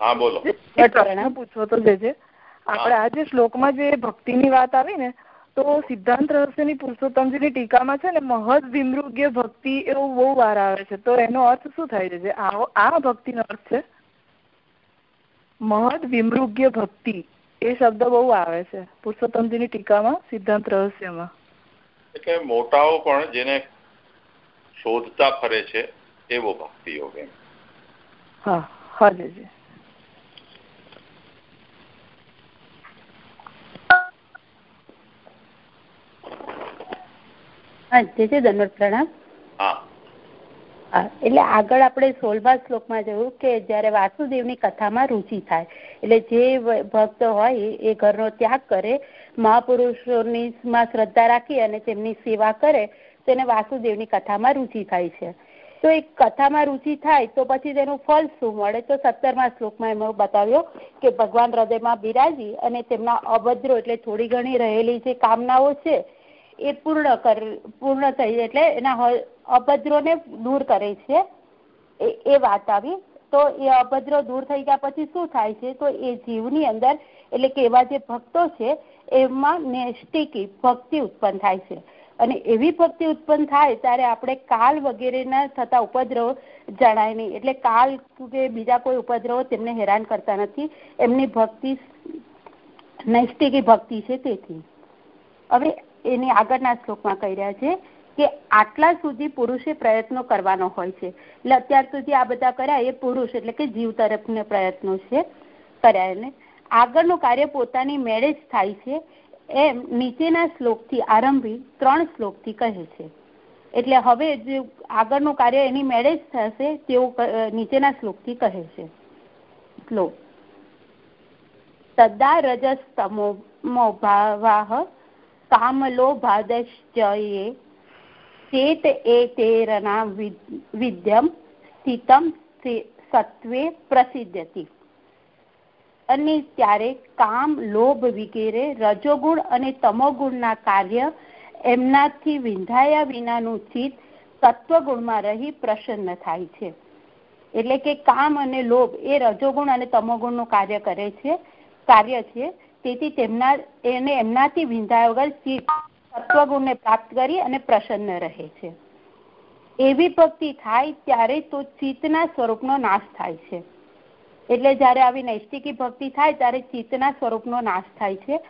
હા બોલો. પૂછવો તો જે આપણે આજે શ્લોકમાં જે ભક્તિની વાત આવી ને તો સિદ્ધાંત રહસ્યની પુરુષોત્તમજીની ટીકામાં છે ને મહદ વિમૃગ્ય ભક્તિ એવું બહુ વાર આવે છે. તો એનો અર્થ શું થાય છે? આ ભક્તિનો અર્થ છે? મહદ વિમૃગ્ય ભક્તિ એ શબ્દ બહુ આવે છે પુરુષોત્તમજીની ટીકામાં સિદ્ધાંત રહસ્યમાં. એટલે મોટાઓ પણ જેને શોધતા ફરે છે એવો ભક્તિ યોગ એમ. હા હા જી. હા જે છે ધન્વત પ્રણામ. એટલે આગળ આપણે સોળમા શ્લોકમાં જોયું કે જયારે વાસુદેવની કથામાં રુચિ થાય એટલે જે ભક્ત હોય એ ઘરનો ત્યાગ કરે મહાપુરુષોની માં શ્રદ્ધા રાખી અને તેમની સેવા કરે તેને વાસુદેવની કથામાં રુચિ થાય છે. તો એક કથામાં રુચિ થાય તો પછી તેનું ફળ શું મળે? તો સત્તરમા શ્લોકમાં એમાં બતાવ્યો કે ભગવાન હૃદયમાં બિરાજી અને તેમના અભદ્રો એટલે થોડી ઘણી રહેલી જે કામનાઓ છે એ પૂર્ણ કર, પૂર્ણ થઈ એટલે એના અભદ્રોને દૂર કરે છે. એ વાત આવી. તો એ અભદ્રો દૂર થઈ ગયા પછી શું થાય છે? તો એ જીવની અંદર એટલે કે એવા જે ભક્તો છે, એમાં નેષ્ટિકી ભક્તિ ઉત્પન્ન થાય છે. અને એવી ભક્તિ ઉત્પન્ન થાય ત્યારે આપણે કાલ વગેરેના થતા ઉપદ્રવ જણાય નહીં. એટલે કાલ કે બીજા કોઈ ઉપદ્રવો તેમને હેરાન કરતા નથી. એમની ભક્તિ નૈષ્ટિકી ભક્તિ છે તેથી. હવે એની આગળના શ્લોકમાં કહી રહ્યા છે કે આટલા સુધી પુરુષે પ્રયત્નો કરવાનો હોય છે. એટલે અત્યાર સુધી આ બધા કર્યા એ પુરુષ એટલે કે જીવ તરફના પ્રયત્નો છે કર્યા એને. આગળનું કાર્ય પોતાની મેળે થાય છે એમ નીચેના શ્લોકથી આરંભી ત્રણ શ્લોકથી કહે છે. એટલે હવે જે આગળનું કાર્ય એની મેળે થશે તેવું નીચેના શ્લોકથી કહે છે. શ્લોક. સદા રજસ્તમો ભાવાહ કામલોભાદશ્ચયે ચેત એતેરના વિદ્યમ સ્થિતમ સત્વે પ્રસિદ્ધતી અને ત્યારે કામ, લોભ વગેરે રજોગુણ અને તમોગુણના કાર્ય એમનાથી વિંધાયા વિનાનું ચિત્ત સત્વગુણમાં રહી પ્રસન્ન થાય છે. એટલે કે કામ અને લોભ એ રજોગુણ અને તમોગુણનું કાર્ય કરે છે, કાર્ય છે તેથી તેમના એને એમનાથી વિંધાયા વગર ચિત્ત સત્વગુણને પ્રાપ્ત કરી અને પ્રસન્ન રહે છે. એવી ભક્તિ થાય ત્યારે તો ચિત્તના સ્વરૂપનો નાશ થાય છે. એટલે જ્યારે આવી નૈષ્ટિકી ભક્તિ થાય ત્યારે ચિત્તના સ્વરૂપનો નાશ થાય છે.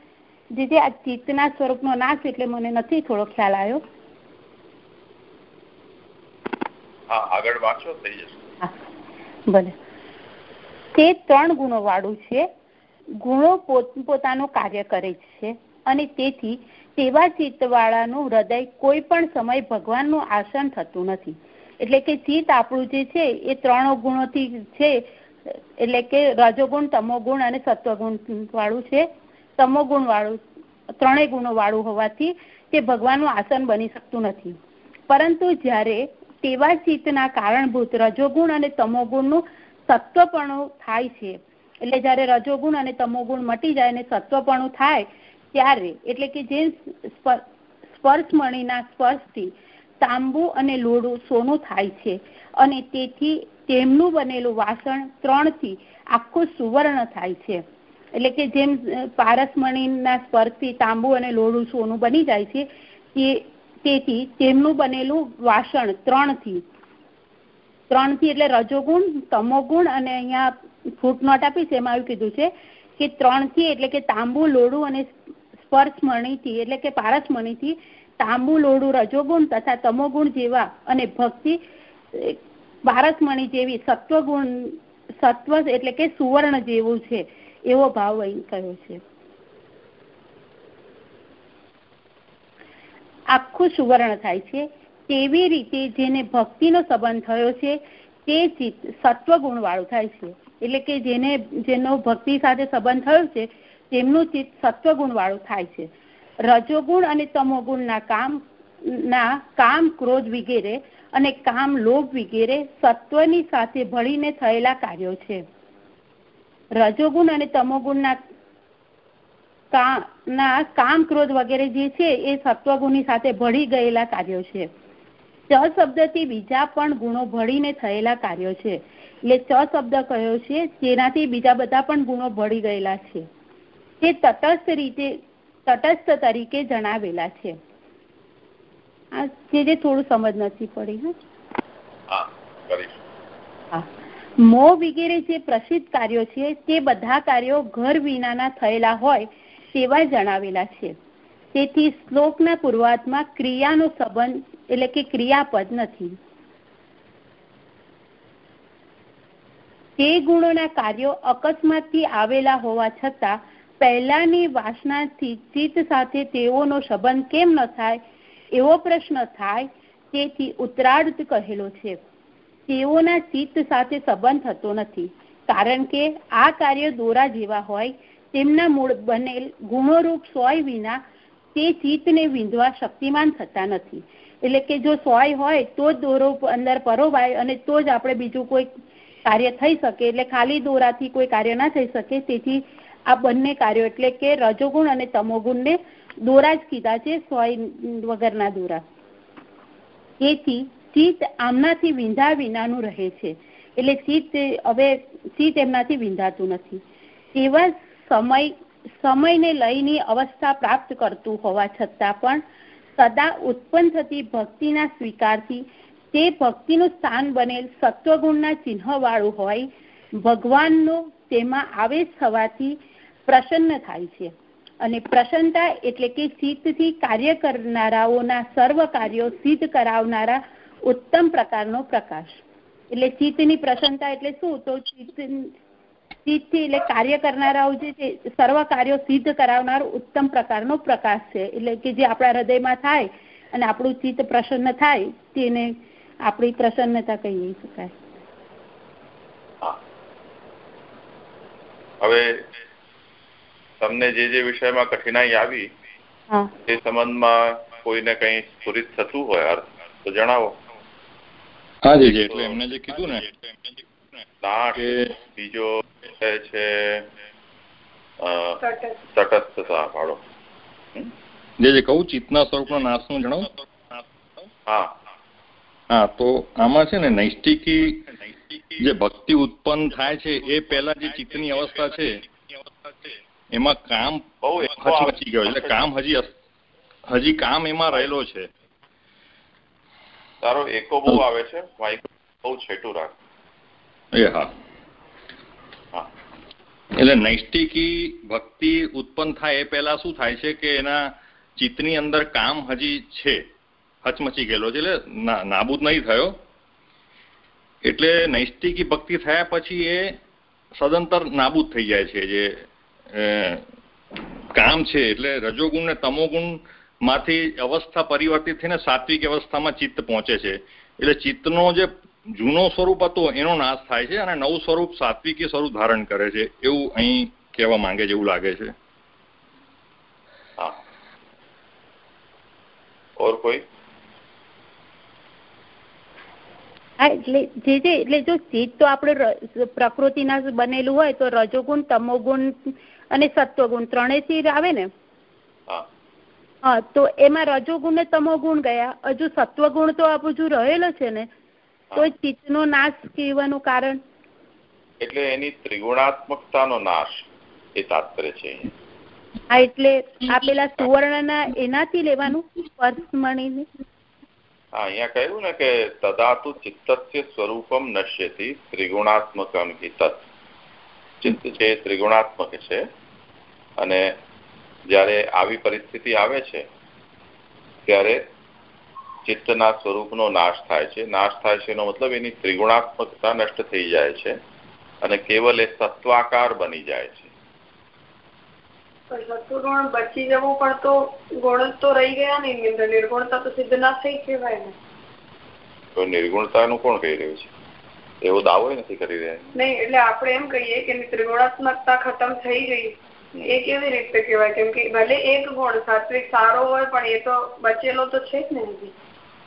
જેથી આ ચિત્તના સ્વરૂપનો નાશ એટલે મને નથી થોડો ખ્યાલ આવ્યો. આગળ વાંચો થઈ જશે. ભલે. તે ત્રણ ગુણો વાળું છે. ગુણો પોતાનું કાર્ય કરે છે અને તેથી તેવા ચિત્તવાળાનું હૃદય કોઈ પણ સમય ભગવાનનું આસન થતું નથી. એટલે કે ચિત્ત આપણું જે છે એ ત્રણ ગુણોથી છે, એટલે કે રજોગુણ, તમોગુણ અને સત્વગુણ વાળું છે. તમોગુણ વાળું, ત્રણેય ગુણો વાળું હોવાથી તે ભગવાનનું આસન બની શકતું નથી. પરંતુ જ્યારે તેવા ચિત્તના કારણભૂત રજોગુણ અને તમોગુણનું સત્વપણું થાય છે એટલે જયારે રજોગુણ અને તમોગુણ મટી જાય અને સત્વપણું થાય, ત્યારે એટલે કે જે સ્પર્શમણીના સ્પર્શથી તાંબુ અને લોડું સોનું થાય છે. અને તેથી તેમનું બનેલું વાસણ ત્રણથી આખું સુવર્ણ થાય છે. એટલે કે જેમ પારસમણીના સ્પર્શથી તાંબુ અને લોડું સોનું બની જાય છે, તે, તેથી તેમનું બનેલું વાસણ ત્રણથી ત્રણથી એટલે રજોગુણ, તમોગુણ અને અહીંયા ફૂટનોટ આપી છે એમાં એવું કીધું છે કે ત્રણથી એટલે કે તાંબુ, લોડું અને સ્પર્શમણીથી એટલે કે પારસમણીથી તાંબુ, લોડું, રજોગુણ તથા તમોગુણ જેવા અને ભક્તિ પારસમણી જેવી સત્વગુણ, સત્વ એટલે કે સુવર્ણ જેવું છે, એવો ભાવ અહીં કયો છે. આખું સુવર્ણ થાય છે. તેવી રીતે જેને ભક્તિનો સંબંધ થયો છે, તે ચિત્ત સત્વગુણ વાળું થાય છે. એટલે કે જેને, જેનો ભક્તિ સાથે સંબંધ થયો છે, તેમનું ચિત્ત સત્વગુણ વાળું થાય છે. રજોગુણ અને તમોગુણના કામ, ના, કામ ક્રોધ વગેરે અને કામ લોભ વગેરે સત્વની સાથે ભળીને થયેલા કાર્યો છે. રજોગુણ અને તમોગુણના ના, કામ ક્રોધ વગેરે જે છે, એ સત્વગુણની સાથે ભળી ગયેલા કાર્યો છે. ચ શબ્દથી બીજા પણ ગુણો ભળીને થયેલા કાર્યો છે. એટલે ચ શબ્દ કહ્યો છે જેનાથી બીજા બધા પણ ગુણો ભળી ગયેલા છે. તે તટસ્થ રીતે તટસ્થ તરીકે જણાવેલા છે. આ જે જે થોડું સમજ નથી પડી હા? મો વગેરે જે પ્રસિદ્ધ કાર્યો છે તે બધા કાર્યો ઘર વિનાના થયેલા હોય તેવા જણાવેલા છે. તેથી શ્લોકના પૂર્વાર્થમાં ક્રિયાનો સંબંધ એટલે કે ક્રિયાપદ નથી. તે ગુણોના કાર્યો અકસ્માતથી આવેલા હોવા છતાં પહેલાની વાસનાથી ચિત્ત સાથે તેઓનો સંબંધ કેમ ન થાય એવો પ્રશ્ન થાય તેથી ઉત્તરાર્ધ કહેલો છે. તેઓના ચિત્ત સાથે સંબંધ થતો નથી કારણ કે આ કાર્ય દોરા જેવા હોય તેમના મૂળ બનેલ ગુણોરૂપ સોય વિના તે ચિત્તને વિંધવા શક્તિમાન થતા નથી. એટલે કે જો સોય હોય તો જ દોરો અંદર પરોવાય અને તો જ આપણે બીજું કોઈ કાર્ય થઈ શકે એટલે ખાલી દોરાથી કોઈ કાર્ય ના થઈ શકે. તેથી આ બંને કાર્યો એટલે કે રજોગુણ અને તમોગુણને દોરા જ કીધા છે, સોય વગરના દોરા. તેથી ચિત્ત આમનાથી વિંધા વિનાનું રહે છે. એટલે ચિત્ત હવે ચિત્ત એમનાથી વિંધાતું નથી. તેવા સમય, સમયને લઈને અવસ્થા પ્રાપ્ત કરતું હોવા છતાં પણ સદા ઉત્પન્ન થતી ભક્તિના સ્વીકારથી તે ભક્તિનું સ્થાન બનેલ સત્વગુણના ચિહ્ન વાળું હોય, ભગવાનનો તેમાં આવેશ થવાથી પ્રસન્ન થાય છે. અને પ્રસન્નતા એટલે કે ચિત્તથી કાર્ય કરનારાઓના સર્વ કાર્યો સિદ્ધ કરાવનારા ઉત્તમ પ્રકારનો પ્રકાશ. એટલે ચિત્તની પ્રસન્નતા એટલે શું? તો ચિત્ત ચિત્તથી એટલે કાર્ય કરનારાઓ જે છે, સર્વ કાર્યો સિદ્ધ કરાવનાર ઉત્તમ પ્રકારનો પ્રકાશ છે. એટલે કે જે આપણા હૃદયમાં થાય અને આપણું ચિત્ત પ્રસન્ન થાય, તેને આપણી પ્રસન્નતા કહી શકાય. હવે તમને જે જે વિષયમાં કઠિનાઈ આવી એ સંબંધમાં કોઈને કઈ સ્ફુરિત થતું હોય અર્થ? તો જણાવો. હા જી એટલે એમને જે કીધું ને બીજો છે તટસ્થતા વાળો જે જે કહું ચિત્તના સ્વરૂપના નાશનું જણાવો. હા. હા તો આમાં છે ને નૈષ્ટિકી જે ભક્તિ ઉત્પન્ન થાય છે એ પહેલા જે ચિત્તની અવસ્થા છે એમાં કામ હચી ગયો એટલે કામ હજી હજી કામ એમાં રહેલો છે. તારો એકો બહુ આવે છે બહુ છેટું રાખ. એ હા. એટલે નૈષ્ટિકી ભક્તિ ઉત્પન્ન થાય એ પહેલા શું થાય છે કે એના ચિત્તની અંદર કામ હજી છે. હચમચી ગયેલો છે. એટલે નાબૂદ નહીં થયો. એટલે નૈષ્ટિકી ભક્તિ થયા પછી એ સદંતર નાબૂદ થઈ જાય છે. જે કામ છે. એટલે રજોગુણ ને તમોગુણમાંથી અવસ્થા પરિવર્તિત થઈને સાત્વિક અવસ્થામાં ચિત્ત પહોંચે છે. એટલે ચિત્તનો જે જૂનો સ્વરૂપ હતો, એનો નાશ થાય છે અને નવું સ્વરૂપ સાત્વિકી સ્વરૂપ ધારણ કરે છે. એવું અહીં કહેવા માંગે છે, એવું લાગે છે. હા. ઓર કોઈ હા એટલે જે જે એટલે જો ચીજ તો આપણે પ્રકૃતિના બનેલું હોય તો રજોગુણ તમોગુણ અને સત્વગુણ ત્રણેયથી આવે ને? હા. તો એમાં રજોગુણ ને તમોગુણ ગયા. હજુ સત્વગુણ તો આ બધું રહેલો છે ને? તો ચિત્તનો નાશ કહેવાનું કારણ? એટલે એની ત્રિગુણાત્મકતાનો નાશ એ તાત્પર્ય છે હા એટલે આ પેલા સુવર્ણના એનાથી લેવાનું? અહીંયા કહ્યું ને કે તદાતુ ચિત્તસ્ય સ્વરૂપમ નશ્યથી ત્રિગુણાત્મકમ હિ તત્ ચિત્ત છે ત્રિગુણાત્મક છે. અને જ્યારે આવી પરિસ્થિતિ આવે છે, ત્યારે ચિત્તના સ્વરૂપનો નાશ થાય છે. નાશ થાય છે એનો મતલબ એની ત્રિગુણાત્મકતા નષ્ટ થઈ જાય છે અને કેવલ એ સત્વાકાર બની જાય છે. સત્વગુણ બચી જવું પણ તો ગુણ તો રહી ગયા ને એની અંદર. નિર્ગુણતા તો સિદ્ધ ના થઈ કહેવાય ને. તો નિર્ગુણતાનું કોણ કહી રહ્યું છે? એવો દાવો નથી કરી રહ્યા. નહીં એટલે આપણે એમ કહીએ કે ત્રિગુણાત્મકતા ખતમ થઈ ગઈ. એ કેવી રીતે કહેવાય? કેમ કે ભલે એક ગુણ સાત્વિક સારો હોય પણ એ તો બચેલો તો છે જ ને હજી.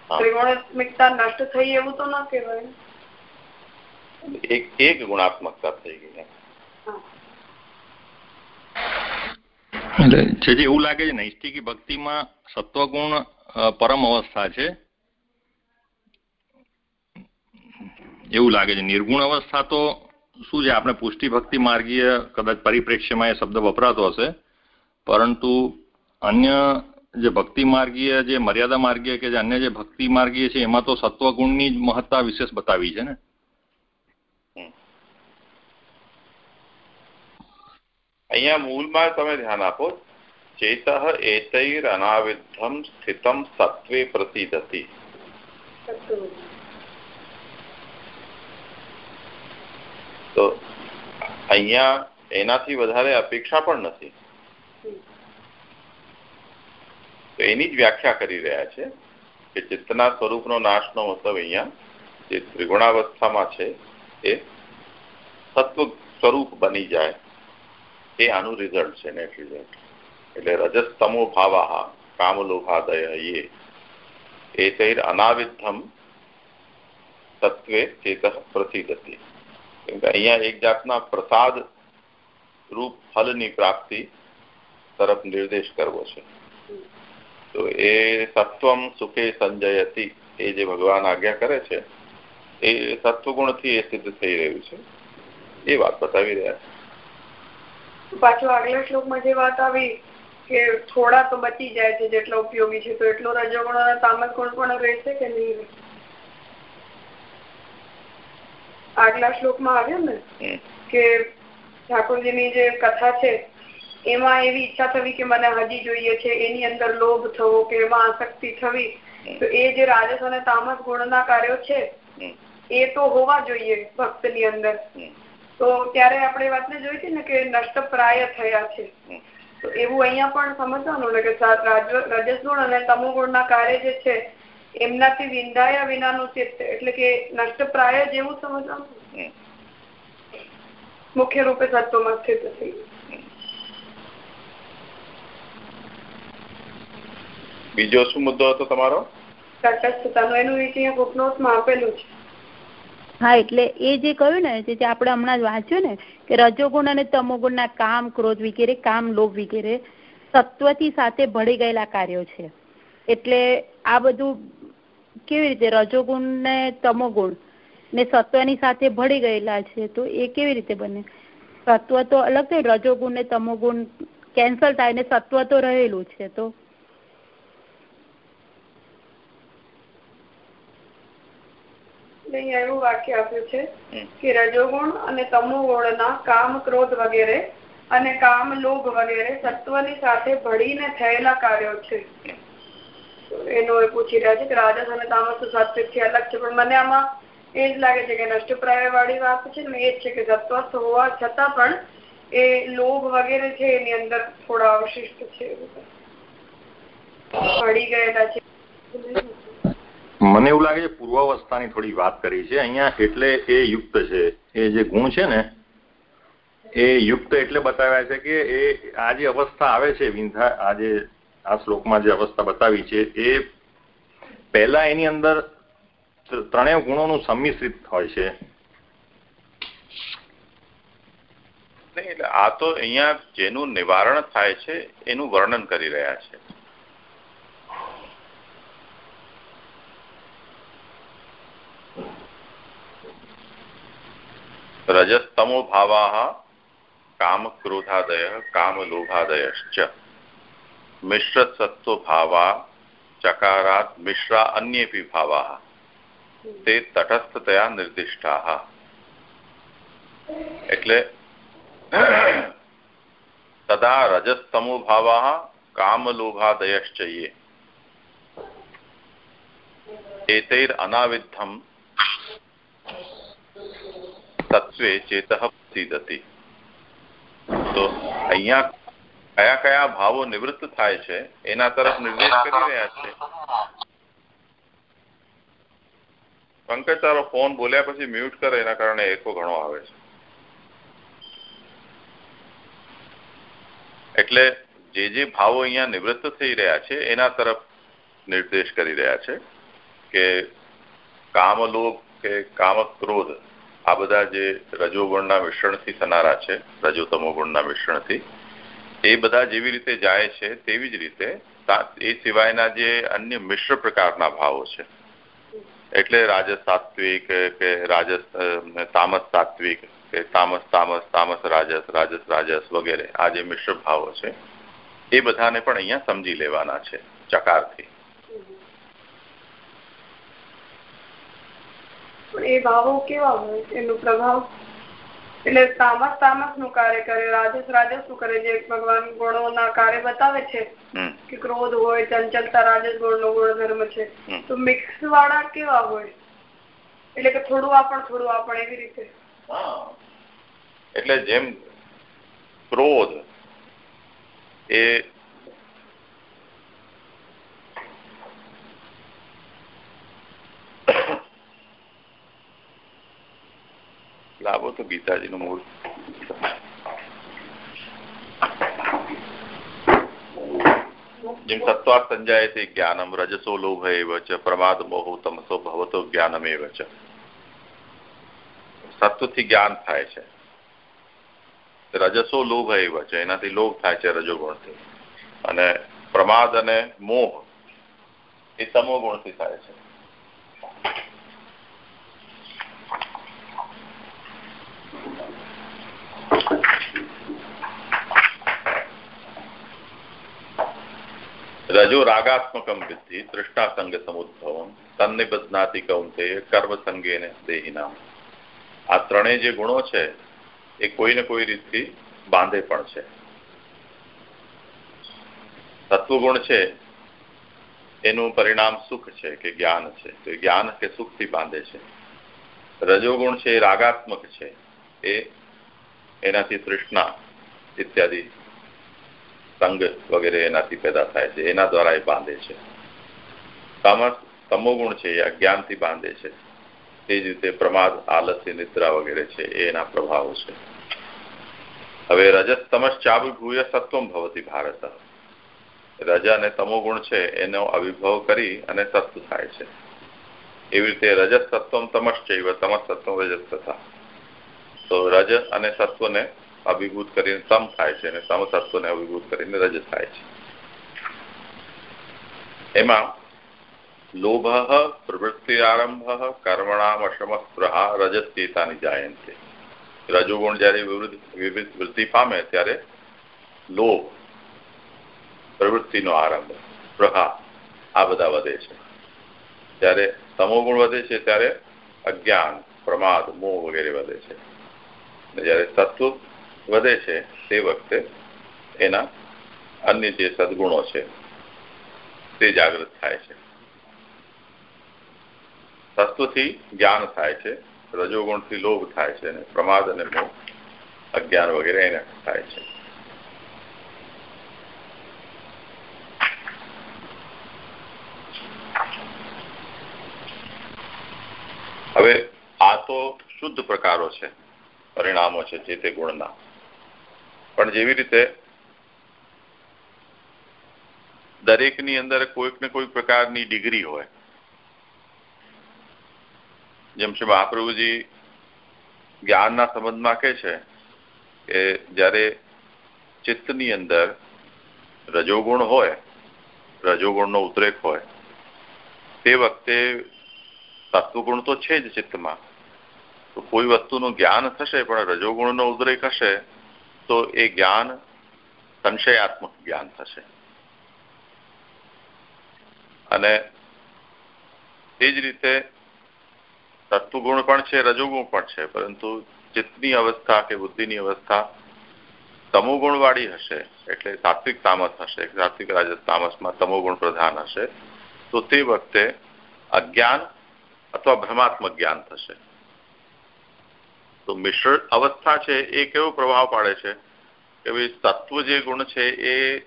ત્રિગુણાત્મકતા નષ્ટ થઈ એવું તો ના કહેવાય. એક એક ગુણાત્મકતા થઈ ગઈ એટલે એવું લાગે છે નૈષ્ટિકી ભક્તિમાં સત્વગુણ પરમ અવસ્થા છે. એવું લાગે છે. નિર્ગુણ અવસ્થા તો શું છે? આપણે પુષ્ટિ ભક્તિ માર્ગીય કદાચ પરિપ્રેક્ષ્યમાં એ શબ્દ વપરાતો હશે. પરંતુ અન્ય જે ભક્તિ માર્ગીય, જે મર્યાદા માર્ગીય કે જે અન્ય જે ભક્તિ માર્ગીય છે, એમાં તો સત્વગુણની જ મહત્તા વિશેષ બતાવી છે ને? અહીંયા મૂળમાં તમે ધ્યાન આપો, ચેત એતૈર અનાવિધમ સ્થિતમ સત્વે પ્રતિદતિ. તો અહીંયા એનાથી વધારે અપેક્ષા પણ નથી. તો એની જ વ્યાખ્યા કરી રહ્યા છે કે ચિત્તના સ્વરૂપનો નાશનો મતલબ અહીંયા જે ત્રિગુણાવસ્થામાં છે એ સત્વ સ્વરૂપ બની જાય. એ આનું રિઝલ્ટ છે નેટ રિઝલ્ટ એટલે રજસ્તમો ભાવા કામલોભાદય એ એતૈર અનાવિધમ તત્વે ચેત પ્રસિદ્ધતિ અહીંયા એક જાતના પ્રસાદ રૂપ ફલની પ્રાપ્તિ તરફ નિર્દેશ કરવો છે. તો એ સત્વમ સુખે સંજયતી, એ જે ભગવાન આજ્ઞા કરે છે, એ સત્વગુણથી એ સિદ્ધ થઈ રહ્યું છે. એ વાત બતાવી રહ્યા છે. પાછો આગલા શ્લોકમાં જે વાત આવી કે થોડા તો બચી જાય છે જેટલા ઉપયોગી છે તો એટલો રજોગુણ અને તામસ ગુણ પણ રહેશે કે નહીં? આગલા શ્લોકમાં આવ્યો ને કે ઠાકોરજીની જે કથા છે એમાં એવી ઈચ્છા થવી કે મને હજી જોઈએ છે એની અંદર લોભ થવો કે એમાં આસક્તિ થવી તો એ જે રાજસ અને તામસ ગુણના કાર્યો છે એ તો હોવા જોઈએ ભક્તની અંદર. તો ત્યારે આપણે વાતને જોઈ છે ને કે નષ્ટ પ્રાય થયા છે. તો એવું અહીંયા પણ સમજવાનું ને કે રજસગુણ અને તમો ગુણના કાર્ય જે છે એમનાથી વિંધાયા વિનાનું ચિત્ત એટલે કે નષ્ટ પ્રાય જેવું સમજવાનું. મુખ્ય રૂપે સત્વમાં સ્થિત થઈ બીજો શું મુદ્દો હતો તમારો? તટસ્થતાનો એનું અહીંયા ફૂટનોટમાં આપેલું છે. હા, એટલે એ જે કહ્યું ને, જે આપણે હમણાં જ વાંચ્યું ને, કે રજોગુણ અને તમોગુણના કામ, ક્રોધ વગેરે, કામ, લોભ વગેરે સત્વથી સાથે ભળી ગયેલા કાર્યો છે. એટલે આ બધું કેવી રીતે રજોગુણ ને તમોગુણ ને સત્વની સાથે ભળી ગયેલા છે, તો એ કેવી રીતે બને? સત્વ તો અલગ થયું રજોગુણ ને તમોગુણ કેન્સલ થાય ને સત્વ તો રહેલું છે, તો અહીંયા એવું વાક્ય આપ્યું છે કે રજોગુણ અને તમોગુણના કામ ક્રોધ વગેરે અને કામ લોભ વગેરે સત્વની સાથે ભળીને થયેલા કાર્યો છે. એનો એ પૂછી રહ્યા છે કે રાજસ અને તામસ તો સાત્વિકથી અલગ છે પણ મને આમાં એ જ લાગે છે કે નષ્ટપ્રાય વાળી વાત છે ને એ જ છે કે સત્વસ્થ હોવા છતાં પણ એ લોભ વગેરે છે એની અંદર થોડા અવશિષ્ટ છે. ભળી ગયેલા છે. મને એવું લાગે છે પૂર્વાવસ્થાની થોડી વાત કરી છે. અહીંયા એટલે એ યુક્ત છે. એ જે ગુણ છે ને, એ યુક્ત એટલે બતાવ્યા છે કે એ આ જે અવસ્થા આવે છે વિંધા, આ જે, આ શ્લોકમાં જે અવસ્થા બતાવી છે, એ પહેલા એની અંદર ત્રણેય ગુણોનું સંમિશ્રિત હોય છે. એટલે આ તો અહીંયા જેનું નિવારણ થાય છે, એનું વર્ણન કરી રહ્યા છે. રજસ્તમો ભાવા કામ ક્રોધાદય કામ લોભાદયશ્ચ મિશ્ર સત્વ ભાવા ચકારાત મિશ્રા અન્યેપી ભાવા તે તટસ્થતયા નિર્દિષ્ટા એટલે તદા રજસ્તમો ભાવા કામલોભાદયશ્ચયે એતૈર અનાવિદ્ધમ તત્વે ચેત પ્રસિદ્ધતિ તો અહીંયા કયા કયા ભાવો નિવૃત્ત થાય છે એના તરફ નિર્દેશ કરી રહ્યા છે પંકજ તારો ફોન બોલ્યા પછી મ્યુટ કરે એના કારણે એકો ઘણો આવે છે એટલે જે જે ભાવો અહીંયા નિવૃત્ત થઈ રહ્યા છે એના તરફ નિર્દેશ કરી રહ્યા છે કે કામલોભ કે કામ ક્રોધ આ બધા જે રજોગુણના મિશ્રણથી થનારા છે, રજોતમો ગુણના મિશ્રણથી, એ બધા જેવી રીતે જાય છે, તેવી જ રીતે એ સિવાયના જે અન્ય મિશ્ર પ્રકારના ભાવો છે. એટલે રાજસ સાત્વિક, કે રાજસ તામસ સાત્વિક, કે તામસ તામસ તામસ રાજસ રાજસ રાજસ વગેરે આ જે મિશ્ર ભાવો છે, એ બધાને પણ અહીંયા સમજી લેવાના છે, ચકારથી. એ ભાવો કેવા હોય? એનો પ્રભાવ? એટલે તામસ તામસનું કાર્ય કરે રાજસ રાજસનું કરે જે ભગવાન ગુણો ના કાર્ય બતાવે છે કે ક્રોધ હોય ચંચલતા રાજસ ગુણ નો ગુણધર્મ છે. તો મિક્સ વાળા કેવા હોય? એટલે કે થોડું આ પણ થોડું આ પણ એવી રીતે. એટલે જેમ ક્રોધ એ લાવો તો ગીતાજીનું મૂળ. જેમ સત્વા સંજાયતે જ્ઞાનમ રજસો લોભ એવ છે પ્રમાદ મોહો તમસો ભવતો જ્ઞાનમ એવ ચ. સત્વથી જ્ઞાન થાય છે. રજસો લોભ એવ છે એનાથી લોભ થાય છે રજોગુણથી. અને પ્રમાદ અને મોહ એ તમો ગુણથી થાય છે. રજો રાગાત્મકમ વિદ્ધિ તૃષ્ણાસંગ સમુદ્ભવમ તન્નિબધ્નાતિ કૌંતે કર્મ સંગેને દેહિનામ આ ત્રણેય જે ગુણો છે એ કોઈ ને કોઈ રીતથી બાંધે પણ છે. તત્વગુણ છે, એનું પરિણામ સુખ છે કે જ્ઞાન છે. તો જ્ઞાન કે સુખથી બાંધે છે. રજોગુણ છે એ રાગાત્મક છે. એ એનાથી તૃષ્ણા, ઇત્યાદિ સંગ વગેરે એનાથી પેદા થાય છે. એના દ્વારા એ બાંધે છે. તામસ તમોગુણ છે, એ અજ્ઞાનથી બાંધે છે. તે જ રીતે પ્રમાદ, આલસ્ય, નિદ્રા વગેરે છે, એ એના પ્રભાવો છે. હવે રજત તમસ ચાવિભૂય સત્વમ ભવતી ભારત. રજ અને તમોગુણ છે, એનો અવિભવ કરી અને સત્વ થાય છે. એવી રીતે રજત સત્વમ તમસ ચૈવ તમસ સત્વમ રજત તથા તો રજ અને સત્વને અભિભૂત કરીને સમ થાય છે અને તમ તત્વને અભિભૂત કરીને રજ થાય છે. એમાં લોભ, પ્રવૃત્તિ આરંભ, કર્મણામ અશમ સ્પૃહા રજસ્યતાની જાયંતે રજોગુણ જયારે વિવિધ પામે ત્યારે લોભ, પ્રવૃત્તિનો આરંભ, સ્પૃહા, આ બધા વધે છે. જ્યારે તમોગુણ વધે છે ત્યારે અજ્ઞાન, પ્રમાદ, મોહ વગેરે વધે છે. જ્યારે તત્વ વધે છે તે વખતે એના અન્ય જે સદગુણો છે તે જાગૃત થાય છે. તત્વથી જ્ઞાન થાય છે, રજોગુણથી લોભ થાય છે અને પ્રમાદ અને અજ્ઞાન વગેરે એને થાય છે. હવે આ તો શુદ્ધ પ્રકારો છે, પરિણામો છે જે તે ગુણના. પણ જેવી રીતે દરેકની અંદર કોઈક ને કોઈક પ્રકારની ડિગ્રી હોય, જેમ છે મહાપ્રભુજી જ્ઞાનના સંબંધમાં કહે છે કે જ્યારે ચિત્તની અંદર રજોગુણ હોય, રજોગુણનો ઉદ્રેક હોય, તે વખતે તત્વગુણ તો છે જ ચિત્તમાં. તો કોઈ વસ્તુનું જ્ઞાન થશે, પણ રજોગુણનો ઉદ્રેક હશે તો એ જ્ઞાન સંશયાત્મક જ્ઞાન થશે. અને એ જ રીતે તત્વગુણ પણ છે, રજોગુણ પણ છે, પરંતુ ચિત્તની અવસ્થા કે બુદ્ધિની અવસ્થા તમોગુણવાળી હશે, એટલે સાત્વિક તામસ હશે સાત્વિક રાજસ તામસમાં તમોગુણ પ્રધાન હશે, તો તે વખતે અજ્ઞાન અથવા ભ્રમાત્મક જ્ઞાન થશે. તો મિશ્ર અવસ્થા છે એ કેવો પ્રભાવ પાડે છે? કે ભાઈ તત્વ જે ગુણ છે એ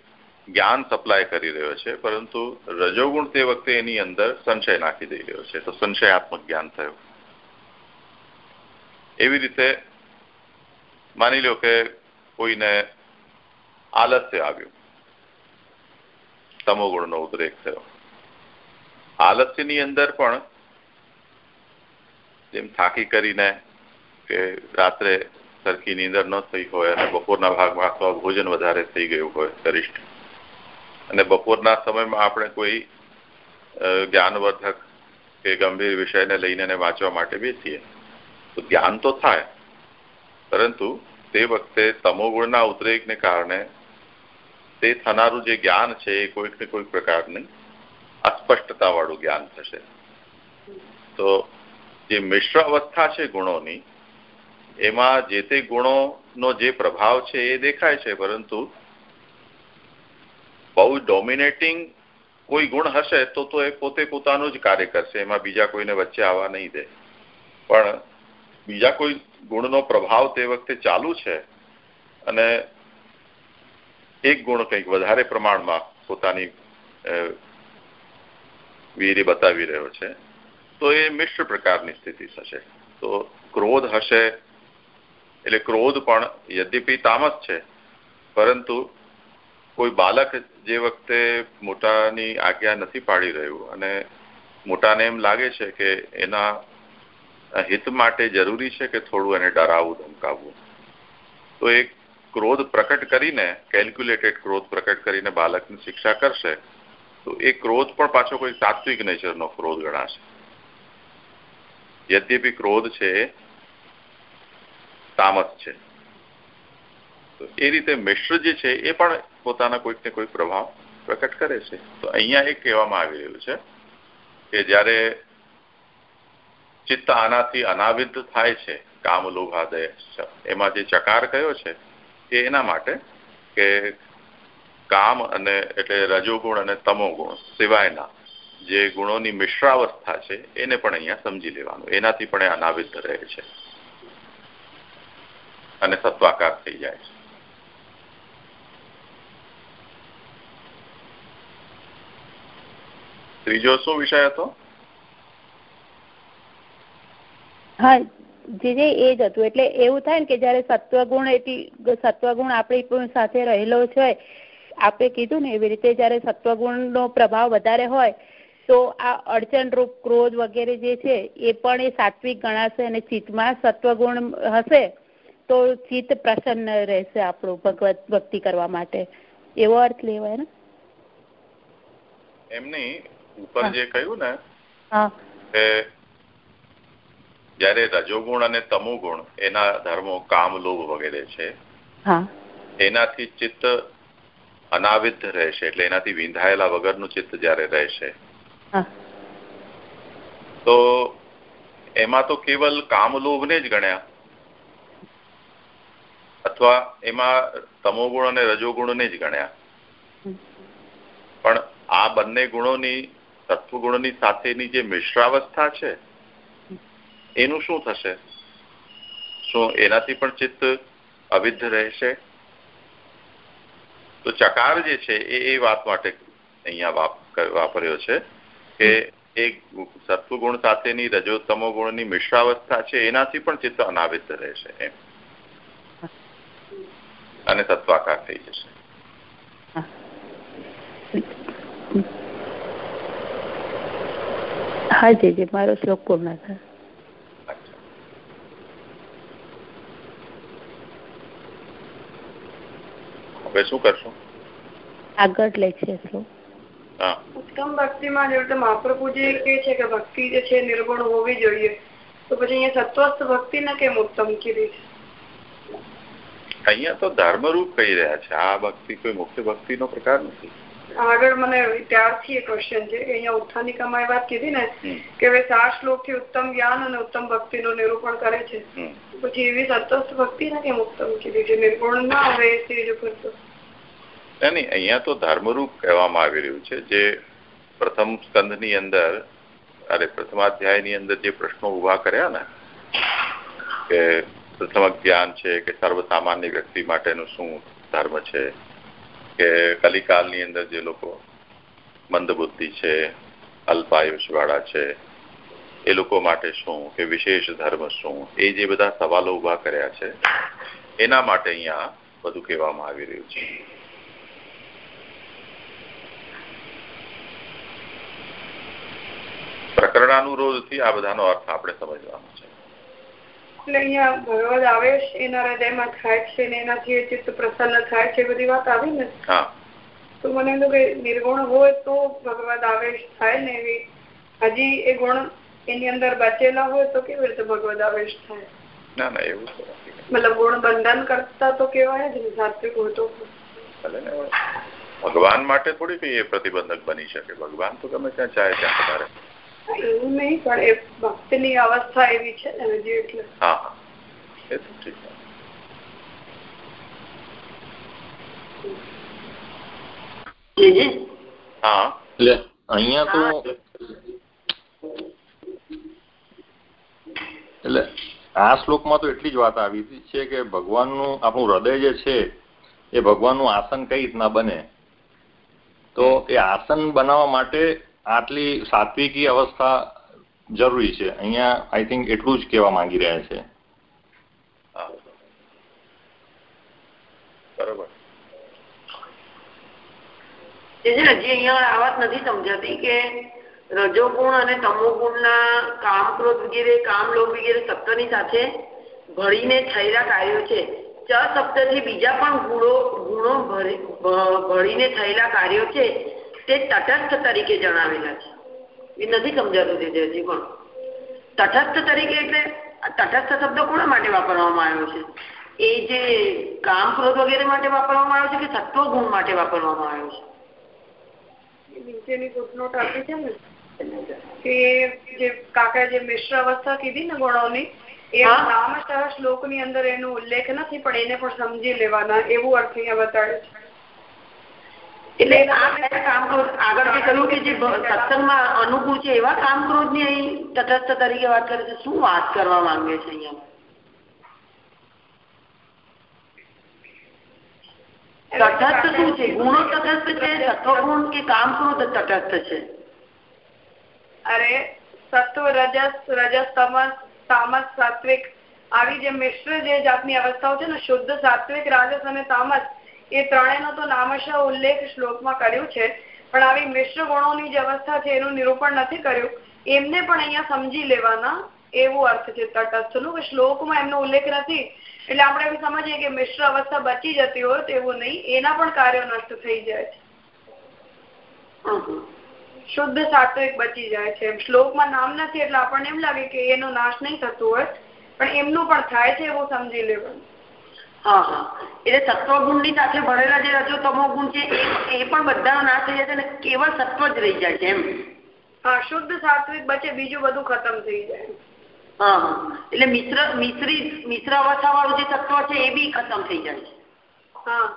જ્ઞાન સપ્લાય કરી રહ્યો છે, પરંતુ રજોગુણ તે વખતે એની અંદર સંશય નાખી દઈ રહ્યો છે. તો સંશયાત્મક જ્ઞાન થયું. એવી રીતે માની લો કે કોઈને આલસ્ય આવ્યું. તમોગુણનો ઉદ્રેક થયો. આલસ્યની અંદર પણ જેમ થાકી કરીને કે રાત્રે સરખી નીંદર ન થઈ હોય અને બપોરના ભાગમાં અથવા ભોજન વધારે થઈ ગયું હોય, ગરિષ્ઠ. અને બપોરના સમયમાં આપણે કોઈ જ્ઞાનવર્ધક કે ગંભીર વિષયને લઈને વાંચવા માટે બેસીએ. તો જ્ઞાન તો થાય. પરંતુ તે વખતે તમોગુણના ઉદ્રેકને કારણે તે થનારું જે જ્ઞાન છે એ કોઈક ને કોઈક પ્રકારની અસ્પષ્ટતા વાળું જ્ઞાન થશે. તો જે મિશ્ર અવસ્થા છે ગુણોની એમાં જે તે ગુણોનો જે પ્રભાવ છે એ દેખાય છે, પરંતુ બહુ ડોમિનેટિંગ કોઈ ગુણ હશે તો તો એ પોતે પોતાનું જ કાર્ય કરશે, એમાં બીજા કોઈને વચ્ચે આવવા નહીં દે. પણ બીજા કોઈ ગુણનો પ્રભાવ તે વખતે ચાલુ છે અને એક ગુણ કંઈક વધારે પ્રમાણમાં પોતાની વીરી બતાવી રહ્યો છે, તો એ મિશ્ર પ્રકારની સ્થિતિ થશે. તો ક્રોધ હશે એટલે ક્રોધ પણ યદ્યપી તામસ છે. પરંતુ કોઈ બાળક જે વખતે મોટાની આજ્ઞા નથી પાડી રહ્યું અને મોટાને એમ લાગે છે કે એના હિત માટે જરૂરી છે કે થોડું એને ડરાવવું, ધમકાવવું. તો એક ક્રોધ પ્રકટ કરીને કેલ્ક્યુલેટેડ ક્રોધ પ્રકટ કરીને બાળકની શિક્ષા કરશે, તો એ ક્રોધ પણ પાછો કોઈ સાત્વિક નેચરનો ક્રોધ ગણાશે. યદ્યપી ક્રોધ છે તામસ છે. તો એ રીતે મિશ્ર જે છે, એ પણ પોતાના કોઈક ને કોઈ પ્રભાવ પ્રકટ કરે છે. તો અહીંયા એ કહેવામાં આવી રહ્યું છે કે જ્યારે ચિત્ત આનાથી અનાવિદ્ધ થાય છે કામ લોભાદય એમાં જે ચકાર કયો છે, એ એના માટે કે કામ અને એટલે રજોગુણ અને તમોગુણ સિવાયના જે ગુણોની મિશ્રાવસ્થા છે, એને પણ અહીંયા સમજી લેવાનું. એનાથી પણ એ રહે છે. અને સત્વાકાર થઈ જાય છે. ત્રીજો શું વિષય હતો? હા, જે જે એ જ હતું. એટલે એવું થાય ને કે જયારે સત્વગુણ એટલી સત્વગુણ આપણી સાથે રહેલો છે આપણે કીધું ને એવી રીતે જયારે સત્વગુણ નો પ્રભાવ વધારે હોય, તો આ અડચણરૂપ ક્રોધ વગેરે જે છે, એ પણ એ સાત્વિક ગણાશે અને ચિત્તમાં સત્વગુણ હશે. તો ચિત્ત પ્રસન્ન રહેશે આપણું ભગવત ભક્તિ કરવા માટે. એવો અર્થ લેવાય ને? એમની ઉપર જે કહ્યું ને કે જયારે રજોગુણ અને તમોગુણ એના ધર્મો કામ લોભ વગેરે છે એનાથી ચિત્ત અનાવિધ રહેશે એટલે એનાથી વિંધાયેલા વગરનું ચિત્ત જયારે રહેશે. તો એમાં તો કેવલ કામલોભને જ ગણ્યા. અથવા એમાં તમોગુણ અને રજોગુણને જ ગણ્યા. પણ આ બંને ગુણોની, તત્વગુણની સાથેની જે મિશ્રાવસ્થા છે, એનું શું થશે? શું એનાથી પણ ચિત્ત અવિદ્ધ રહેશે? તો ચકાર જે છે, એ એ વાત માટે અહીંયા વાપર્યો છે કે એક સત્વગુણ સાથેની રજોત્તમો ગુણની મિશ્રાવસ્થા છે, એનાથી પણ ચિત્ત અનાવિદ્ધ રહેશે એમ. અને તત્વાકાર થઈ જશે હા. જીજી મારો શ્લોક પૂર્ણ થાય. હવે શું કરશું? આગળ લે છે ઉત્તમ ભક્તિમાં જેવી રીતે મહાપ્રભુજી કે છે કે ભક્તિ જે છે નિર્ગુણ હોવી જોઈએ. તો પછી અહીંયા સત્વસ્થ ભક્તિ ને કેમ ઉત્તમ કીધી? છે અહીંયા તો ધર્મરૂપ કહી રહ્યા છે. આ ભક્તિ કોઈ મુખ્ય ભક્તિનો પ્રકાર નથી. આગળ મને ત્યારથી એક ક્વેશ્ચન છે અહીંયા ઉત્થાનિકામાં એ વાત કીધી ને કે હવે ચાર શ્લોકથી ઉત્તમ જ્ઞાન અને ઉત્તમ ભક્તિ નું નિરૂપણ કરે છે. પછી એવી સતસ્થ ભક્તિ ને કેમ ઉત્તમ કીધી છે નિર્ગુણ ના આવે એ સ્ટેજ ઉપર તો. નહીં અહીંયા તો ધર્મરૂપ કહેવામાં આવી રહ્યું છે. જે પ્રથમ સ્કંદની અંદર અરે પ્રથમાધ્યાયની અંદર જે પ્રશ્નો ઊભા કર્યા ને કે પ્રથમ જ્ઞાન છે કે સર્વસામાન્ય વ્યક્તિ માટેનું શું ધર્મ છે? કે કલિકાલની અંદર જે લોકો મંદબુદ્ધિ છે, અલ્પાયુષવાળા છે, એ લોકો માટે શું કે વિશેષ ધર્મ શું? એ જે બધા સવાલો ઊભા કર્યા છે, એના માટે અહીંયા બધું કહેવામાં આવી રહ્યું છે. પ્રકરણાનુરોધથી આ બધાનો અર્થ આપણે સમજવાનો એટલે અહીંયા ભગવદ આવેશ એના હૃદયમાં થાય છે ને એનાથી ચિત્ત પ્રસન્ન થાય છે બધી વાત આવી ને? તો મને એમ કે નિર્ગુણ હોય તો ભગવદ આવેશ થાય ને એવી. હજી એ ગુણ એની અંદર બચેલા હોય તો કેવી રીતે ભગવદ આવેશ થાય? ના ના એવું મતલબ ગુણ બંધન કરતા તો કેવાય જ ને સાત્વિક હોય તો. ભગવાન માટે થોડી કઈ એ પ્રતિબંધક બની શકે. ભગવાન તો ગમે ત્યાં ચાહે ત્યાં એવું નહીં પણ એ ભક્તિની અવસ્થા એવી છે ને હજી એટલે. હા હા. એ તો ઠીક હા. એટલે અહીંયા તો એટલે આ શ્લોકમાં તો એટલી જ વાત આવી છે કે ભગવાનનું આપણું હૃદય જે છે એ ભગવાનનું આસન કઈ રીતના બને? તો એ આસન બનાવવા માટે આટલી સાત્વિકી અવસ્થા જરૂરી છે. અહીંયા આઈ થિંક એટલું જ કહેવા માંગી રહ્યા છે. બરોબર. હજી અહીંયા આ વાત નથી સમજાતી કે રજોગુણ અને તમોગુણના કામ ક્રોધ વગેરે કામ લોભ વગેરે શબ્દની સાથે ભળીને થયેલા કાર્યો છે. ચ શબ્દથી બીજા પણ ગુણો ગુણો ભળીને થયેલા કાર્યો છે. તે તટસ્થ તરીકે જણાવેલા છે. એ નથી સમજાતું હજી પણ. તટસ્થ તરીકે એટલે તટસ્થ શબ્દ કોના માટે વાપરવામાં આવ્યો છે? એ જે કામ ક્રોધ વગેરે માટે વાપરવામાં આવ્યો છે કે સત્વ ગુણ માટે વાપરવામાં આવ્યો છે? નીચેની ફૂટનોટ આપી છે ને કે જે કાકા જે મિશ્ર અવસ્થા કીધી ને ગુણોની એ નામશઃ શ્લોકની અંદર એનો ઉલ્લેખ નથી પણ એને પણ સમજી લેવાના એવું અર્થ અહીંયા બતાડે છે. એટલે આ કામ ક્રોધ આગળ જે કહ્યું કે જે સત્સંગમાં અનુકૂળ છે એવા કામ ક્રોધની અહીં. તટસ્થ તરીકે વાત કરે છે. શું વાત કરવા માંગે છે અહીંયા? તટસ્થ શું છે? ગુણો તટસ્થ છે, સત્વગુણ કે કામ ક્રોધ તટસ્થ છે. અરે, સત્વ, રજસ રજસ, તમસ, તામસ, સાત્વિક. આવી જે મિશ્ર જે જાતની અવસ્થાઓ છે ને, શુદ્ધ, સાત્વિક, રાજસ અને તામસ એ ત્રણેયનો તો નામશ ઉલ્લેખ શ્લોકમાં કર્યું છે. પણ આવી મિશ્ર ગુણોની જે અવસ્થા છે એનું નિરૂપણ નથી કર્યું. એમને પણ અહીંયા સમજી લેવાના એવું અર્થ છે તટસ્થનું કે શ્લોકમાં એમનો ઉલ્લેખ નથી. એટલે આપણે એમ સમજીએ કે મિશ્ર અવસ્થા બચી જતી હોય તો એવું નહીં એના પણ કાર્યો નષ્ટ થઈ જાય છે. શુદ્ધ સાત્વિક બચી જાય છે. શ્લોકમાં નામ નથી એટલે આપણને એમ લાગે કે એનો નાશ નહીં થતું હોય. પણ એમનું પણ થાય છે એવું સમજી લેવાનું. હા હા. એટલે સત્વગુણની સાથે ભરેલા જે રજો તમો ગુણ છે એ પણ બધાનો નાશ થઈ જાય છે અને કેવળ સત્વ જ રહી જાય છે એમ. હા શુદ્ધ સાત્વિક બચે બીજું બધું ખતમ થઈ જાય. હા હા. એટલે મિશ્ર મિશ્રિત મિશ્ર અવસ્થા વાળું જે તત્વ છે એ બી ખતમ થઈ જાય છે. હા.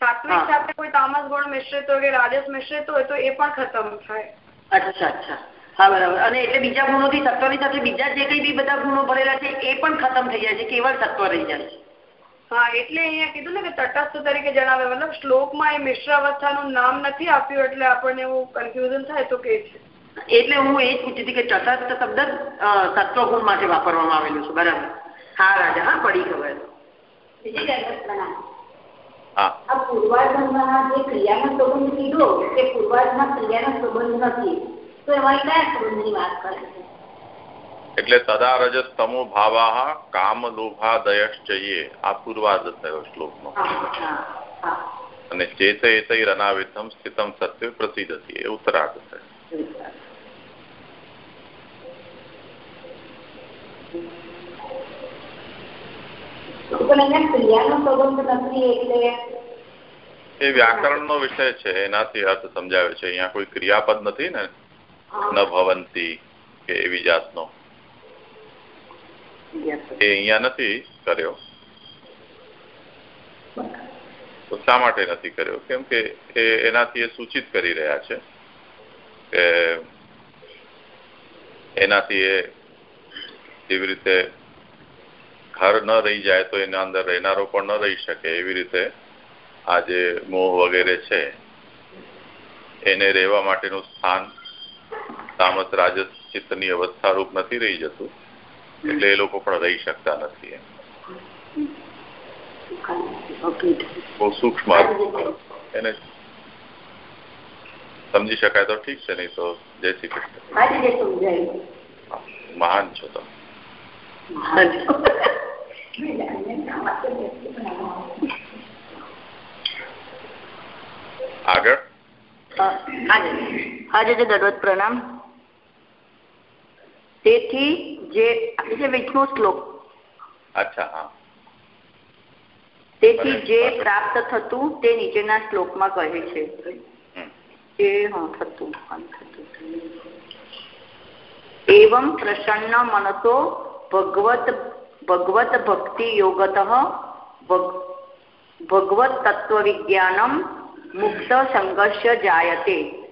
સાત્વિક સાથે કોઈ તામસ ગુણ મિશ્રિત હોય કે રાજસ મિશ્રિત હોય તો એ પણ ખતમ થાય. અચ્છા અચ્છા. હા બરાબર. અને એટલે બીજા ગુણોથી સત્વની સાથે બીજા જે કઈ બી બધા ગુણો ભરેલા છે એ પણ ખતમ થઈ જાય છે કેવળ સત્વ રહી જાય છે. હા એટલે અહીંયા કીધું ને કે તટસ્થ તરીકે જણાવે મતલબ શ્લોકમાં એ મિશ્ર અવસ્થાનું નામ નથી આપ્યું એટલે આપણને એવું કન્ફ્યુઝન થાય તો કે છે. એટલે હું એ પૂછી પૂછતી હતી કે તટસ્થ શબ્દ સત્વગુણ માટે વાપરવામાં આવેલું છે બરાબર? હા રાજા હા પડી ખબર આ પૂર્વાર્ધમાં જે ક્રિયાનો સંબંધ કીધો કે પૂર્વાર્ધમાં ક્રિયાનો સંબંધ નથી. તો એમાં કયા સંબંધની વાત કરે છે? એટલે તદા રજત તમો ભાવા કામ લોભાદયશ્ચયે આ પૂર્વાર્ધ થયો શ્લોકનો. અને ચેત એતૈરનાવિધમ સ્થિતમ સત્ય પ્રસિદ્ધતિ એ ઉત્તરાર્ધ થયો. એ વ્યાકરણ નો વિષય છે એનાથી અર્થ સમજાવે છે. અહીંયા કોઈ ક્રિયાપદ નથી ને? ન ભવંતી કે એવી જાતનો. એ અહીંયા નથી કર્યો. તો શા માટે નથી કર્યો? કેમ કે એનાથી એ સૂચિત કરી રહ્યા છે કે એનાથી એ જેવી રીતે ઘર ન રહી જાય તો એના અંદર રહેનારો પણ ન રહી શકે એવી રીતે આ મોહ વગેરે છે, એને રહેવા માટેનું સ્થાન તામસ રાજસ ચિત્તની નથી રહી જતું. એટલે એ લોકો પણ રહી શકતા નથી બહુ સૂક્ષ્મ એને સમજી શકાય તો ઠીક છે નહીં તો જય શ્રી કૃષ્ણ મહાન છો તમે આગળ આજે જે દડવત પ્રણામ તેથી જે છે વિષ્ણુ શ્લોક. અચ્છા હા. તેથી જે પ્રાપ્ત થતું તે નીચેના શ્લોકમાં કહે છે. જે હા થતું એવમ પ્રસન્ન મનસો ભગવત ભગવત ભક્તિ યોગત ભગવત તત્વ વિજ્ઞાનમ મુક્ત સંઘર્ષ જાયતે.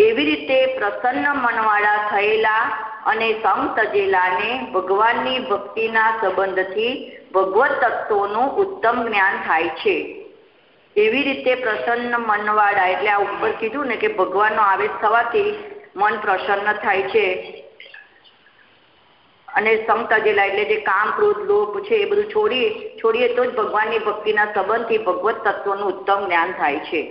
એવી રીતે પ્રસન્ન મનવાળા થયેલા અને સંગ તજેલાને ભગવાનની ભક્તિના સંબંધથી ભગવત તત્વોનું ઉત્તમ જ્ઞાન થાય છે. એવી રીતે પ્રસન્ન મનવાળા, એટલે આ ઉપર કીધું ને કે ભગવાનનો આવેશ થવાથી મન પ્રસન્ન થાય છે. અને સમતજેલા એટલે જે કામ ક્રોધ લોભ છે એ બધું છોડીએ છોડીએ તો જ ભગવાનની ભક્તિના સંબંધથી ભગવત તત્વોનું ઉત્તમ જ્ઞાન થાય છે.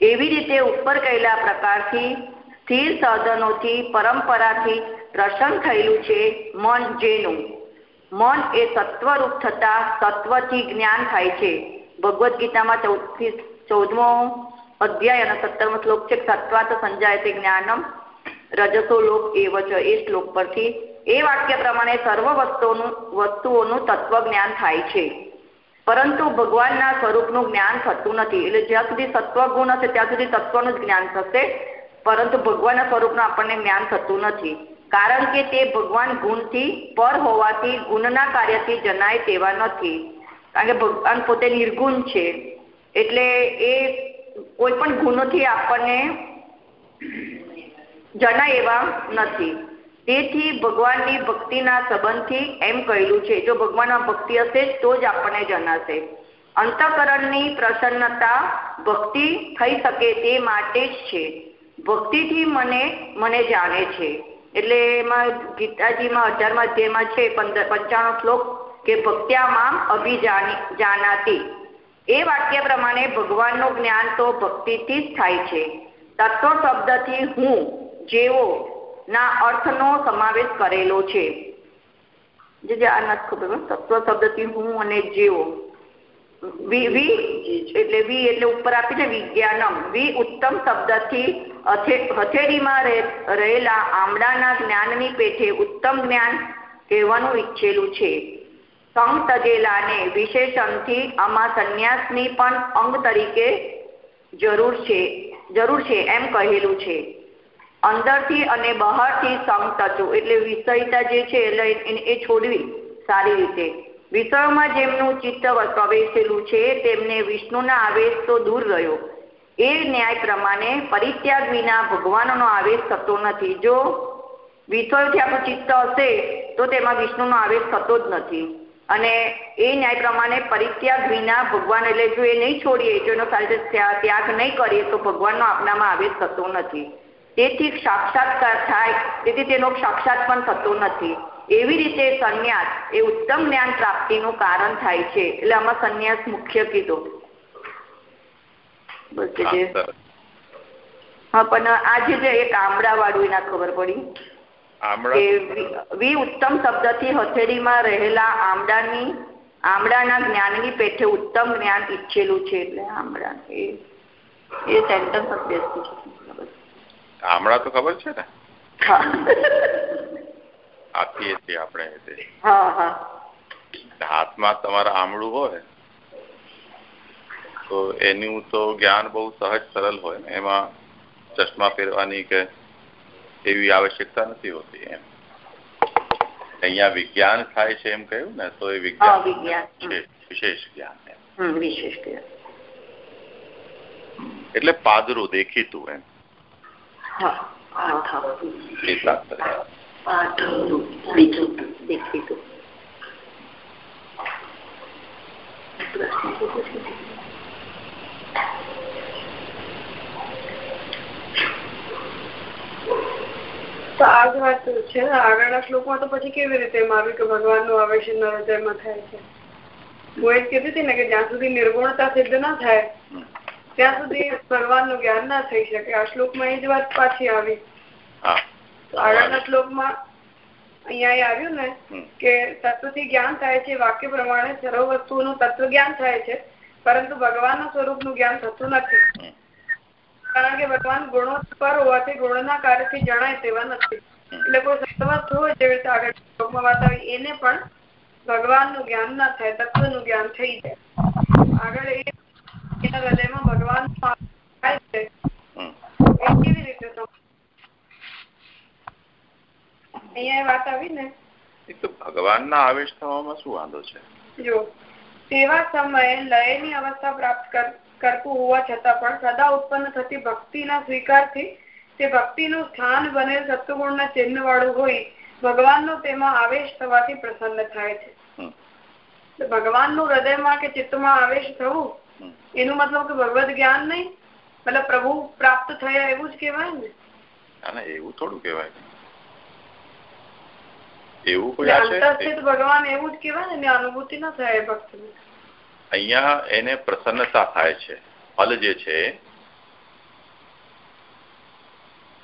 એવી રીતે ઉપર કહેલા પ્રકારથી સ્થિર સાધનોથી પરંપરાથી પ્રસન્ન થયેલું છે મન જેનું. મન એ સત્વરૂપ થતા સત્વથી જ્ઞાન થાય છે. ભગવદ્ ગીતામાં ચૌદથી ચૌદમો અધ્યાય અને સત્તરમો શ્લોક છે, સત્વાત સંજાય તે જ્ઞાનમ રજસો લોક એવ છે એ શ્લોક પરથી એ વાક્ય પ્રમાણે સર્વ વસ્તુઓનું વસ્તુઓનું તત્વ જ્ઞાન થાય છે. પરંતુ ભગવાનના સ્વરૂપનું જ્ઞાન થતું નથી. એટલે જ્યાં સુધી સત્વ ગુણ હશે, ત્યાં સુધી તત્વનું જ જ્ઞાન થશે. પરંતુ ભગવાનના સ્વરૂપનું આપણને જ્ઞાન થતું નથી. કારણ કે તે ભગવાન ગુણથી પર હોવાથી, ગુણના કાર્યથી જનાય તેવા નથી. કારણ કે ભગવાન પોતે નિર્ગુણ છે. એટલે એ કોઈ પણ ગુણોથી આપણને જણાય એવા નથી. તેથી ભગવાનની ભક્તિના સંબંધથી એમ કહેલું છે, જો ભગવાનમાં ભક્તિ હશે તો જ આપણને જણાશે અંતકરણની પ્રસન્નતા ભક્તિ થઈ શકે તે માટે જ છે. ભક્તિથી મને મને જાણે છે. એટલે એમાં ગીતાજીમાં અઢારમાં અધ્યાયમાં છે, પંદર, પંચાણું શ્લોક કે ભક્ત્યામાં અભિજાની, જાનાતી. એ વાક્ય પ્રમાણે ભગવાનનું જ્ઞાન તો ભક્તિથી જ થાય છે. તત્વ શબ્દથી હું, જેવો ના અર્થનો સમાવેશ કરેલો છે. જે જે આ નથી ખબર તત્વ શબ્દથી હું અને જેવો વી વી એટલે વી એટલે ઉપર આપીને વિજ્ઞાનમ. વી ઉત્તમ શબ્દથી હથેળીમાં રહેલા આમળાના જ્ઞાનની પેઠે ઉત્તમ જ્ઞાન કહેવાનું ઈચ્છેલું છે. સંગ તજેલાને વિશેષણથી આમાં સંન્યાસની પણ અંગ તરીકે જરૂર છે જરૂર છે એમ કહેલું છે. અંદરથી અને બહારથી સંગ તચવું એટલે વિષયતા જે છે એ છોડવી સારી રીતે. વિષયોમાં જેમનું ચિત્ત પ્રવેશેલું છે, તેમને વિષ્ણુના આવેશ તો દૂર રહ્યો. એ ન્યાય પ્રમાણે પરિત્યાગ વિના ભગવાનનો આવેશ થતો નથી. જો વિષયોથી આપણું ચિત્ત હશે, તો તેમાં વિષ્ણુનો આવેશ થતો જ નથી. અને એ ન્યાય પ્રમાણે પરિત્યાગ વિના ભગવાન, એટલે જો એ નહીં છોડીએ, જો એનો સારી ત્યાગ નહીં કરીએ, તો ભગવાનનો આપણામાં આવેશ થતો નથી. તેથી સાક્ષાત્કાર થાય તેથી તેનો સાક્ષાત પણ થતો નથી. એવી રીતે સંન્યાસ એ ઉત્તમ જ્ઞાન પ્રાપ્તિનું કારણ થાય છે. એટલે આમાં સંન્યાસ મુખ્ય કીધો. હા પણ આજે જે એક આમળા વાળું એના ખબર પડી? વી ઉત્તમ શબ્દથી હથેળીમાં રહેલા આમળાની આમળાના જ્ઞાનની પેઠે ઉત્તમ જ્ઞાન ઈચ્છેલું છે. એટલે આમળા એ એ સેન્ટેન્સ જ બેસતું છે? આમળા તો ખબર છે ને? આપીએ છીએ આપણે હાથમાં તમારા આમળું હોય તો એનું તો જ્ઞાન બહુ સહજ સરળ હોય ને. એમાં ચશ્મા પહેરવાની કે એવી આવશ્યકતા નથી હોતી એમ. અહીંયા વિજ્ઞાન થાય છે એમ કહ્યું ને તો એ વિજ્ઞાન છે વિશેષ જ્ઞાન. એટલે પાદરું દેખીતું એમ. દેખીતું તો આ જ વાત છે. ને આગળના શ્લોકમાં તો પછી કેવી રીતે આવ્યું કે ભગવાનનું આવેશ હૃદયમાં થાય છે? હું એમ કીધી હતી ને કે જ્યાં સુધી નિર્ગુણતા સિદ્ધ ના થાય ત્યાં સુધી ભગવાનનું જ્ઞાન ના થઈ શકે. આ શ્લોકમાં એ જ વાત પાછી આવી. આગળના શ્લોકમાં અહીંયા આવ્યું ને કે તત્વથી જ્ઞાન થાય છે વાક્ય પ્રમાણે સર્વ વસ્તુઓનું તત્વ જ્ઞાન થાય છે પરંતુ ભગવાનના સ્વરૂપનું જ્ઞાન થતું નથી. કારણ કે ભગવાન ગુણો પર હોવાથી ગુણના કાર્યથી જણાય તેવા નથી. એટલે કોઈ સત્વસ્થ હોય જેવી રીતે આગળ શ્લોકમાં વાત આવી. એને પણ ભગવાનનું જ્ઞાન ના થાય તત્વનું જ્ઞાન થઈ જાય. આગળ એ એના હૃદયમાં ભગવાન થાય છે. એ કેવી રીતે અહીંયા વાત આવી ને? તો ભગવાનના આવેશ થવામાં શું વાંધો છે? જો તેવા સમયે લયની અવસ્થા પ્રાપ્ત કરતું હોવા છતાં પણ સદા ઉત્પન્ન થતી ભક્તિના સ્વીકારથી તે ભક્તિનું સ્થાન બનેલ સત્વગુણના ચિહ્ન વાળું હોય ભગવાનનો તેમાં આવેશ થવાથી પ્રસન્ન થાય છે. ભગવાનનું હૃદયમાં કે ચિત્તમાં આવેશ થવું? એનું મતલબ કે ભગવત જ્ઞાન નહીં? મતલબ પ્રભુ પ્રાપ્ત થયા એવું જ કહેવાય ને? એવું થોડું કહેવાય. એવું કોઈ આંતરસ્થિત ભગવાન એવું જ કહેવાય ને અનુભૂતિ ના થાય ભક્ત અહીંયા એને પ્રસન્નતા થાય છે. ફલ જે છે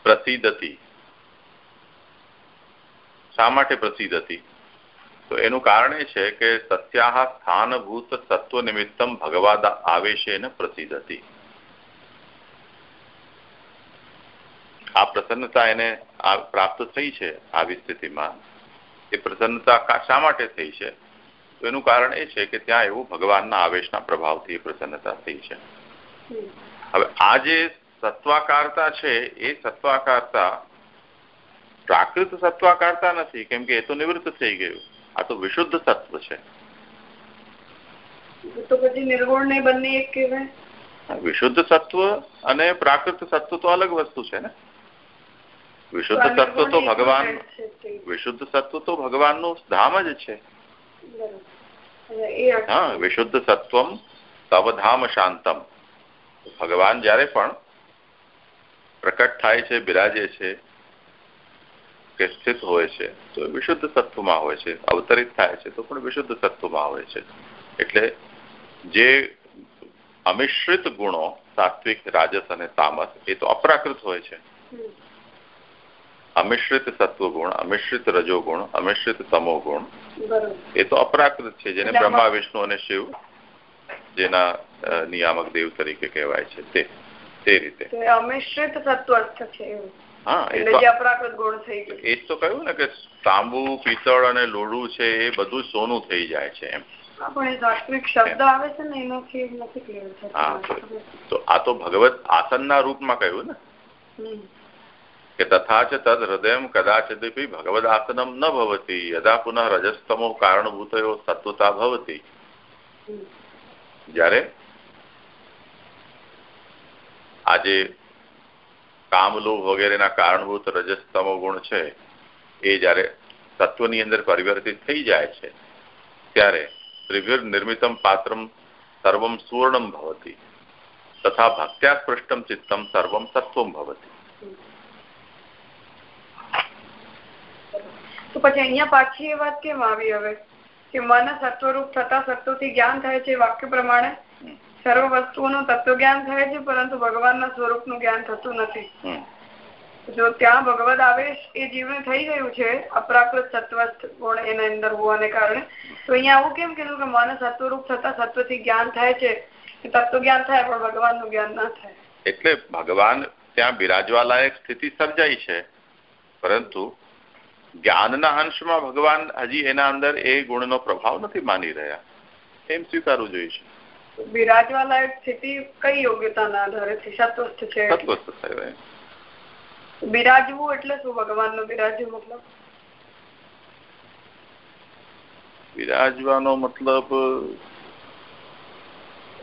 પ્રસિદ્ધતી. શા માટે પ્રસિદ્ધ હતી તો એનું કારણ એ છે કે સત્યા સ્થાનભૂત સત્વ નિમિત્તમ ભગવાદ આવેશેન પ્રસિદ્ધ હતી. આ પ્રસન્નતા એને પ્રાપ્ત થઈ છે આવી સ્થિતિમાં. એ પ્રસન્નતા શા માટે થઈ છે? તો એનું કારણ એ છે કે ત્યાં એવું ભગવાનના આવેશના પ્રભાવથી પ્રસન્નતા થઈ છે. હવે આ જે સત્વાકારતા છે, એ સત્વાકારતા પ્રાકૃત સત્વાકારતા નથી, કેમ કે નિવૃત્ત થઈ ગયું. આ તો વિશુદ્ધ સત્વ છે. તો પછી નિર્ગુણ ને બંને એક કહેવાય. વિશુદ્ધ સત્વ અને પ્રાકૃત સત્વ તો અલગ વસ્તુ છે ને. વિશુદ્ધ સત્વ તો ભગવાન વિશુદ્ધ સત્વ તો ભગવાનનું ધામ જ છે. હા વિશુદ્ધ સત્વમ તવધામ શાંતમ. ભગવાન જયારે પણ પ્રકટ થાય છે બિરાજે છે કે સ્થિત હોય છે તો વિશુદ્ધ સત્વમાં હોય છે અવતરિત થાય છે તો પણ વિશુદ્ધ સત્વમાં હોય છે. એટલે જે અમિશ્રિત ગુણો સાત્વિક રાજસ અને તામસ એ તો અપ્રાકૃત હોય છે. અમિશ્રિત સત્વગુણ અમિશ્રિત રજોગુણ અમિશ્રિત તમોગુણ એ તો અપ્રાકૃત છે જેને બ્રહ્મા વિષ્ણુ અને શિવ જેના નિયામક દેવ તરીકે કહેવાય છે તે રીતે. અમિશ્રિત સત્વસ્થ છે હા એ તો કહ્યું ને કે તાંબુ પિત્તળ અને લોઢું છે એ બધું સોનું થઈ જાય છે એમ. તો આ તો ભગવત આસનના રૂપમાં કહ્યું ને. કે તથા ચ તદ હૃદય કદાચિદપી ભગવદ આસનમ ન ભવતી યદા પુનઃ રજસ્તમો કારણભૂતયો સત્વતા ભવતી. જ્યારે આજે કામલોભ વગેરેના કારણભૂત રજસ્તમો ગુણ છે, એ જ્યારે તત્વની અંદર પરિવર્તિત થઈ જાય છે, ત્યારે ત્રિભિર નિર્મિતમ પાત્રમ સર્વમ સુવર્ણમ ભવતી, તથા ભક્ત્યા સ્પૃષ્ટમ ચિત્તમ સર્વમ સત્વમ ભવતી. તો પછી અહીંયા પાછી એ વાત કેમ આવી હવે? કે મન સત્વરૂપ થતા સત્વથી જ્ઞાન થાય છે વાક્ય પ્રમાણે? સર્વ વસ્તુઓનું તત્વ જ્ઞાન થાય છે પરંતુ ભગવાનના સ્વરૂપનું જ્ઞાન થતું નથી. જો ત્યાં ભગવદ આવેશ એ જીવને થઈ ગયું છે અપ્રાકૃત સત્વ ગુણ એના અંદર હોવાને કારણે તો અહીંયા આવું કેમ કીધું કે મન સત્વરૂપ થતા સત્વથી જ્ઞાન થાય છે? તત્વ જ્ઞાન થાય પણ ભગવાનનું જ્ઞાન ના થાય. એટલે ભગવાન ત્યાં બિરાજવા લાયક સ્થિતિ સર્જાઈ છે. પરંતુ જ્ઞાનના અંશમાં ભગવાન હજી એના અંદર એ ગુણનો પ્રભાવ નથી માની રહ્યા. એમ સ્વીકારવું જોઈએ બિરાજવા લાયક સ્થિતિ કઈ યોગ્યતાના આધારે સત્વસ્થ છે બિરાજવું એટલે શું? ભગવાનનું બિરાજવું મતલબ? બિરાજવાનો મતલબ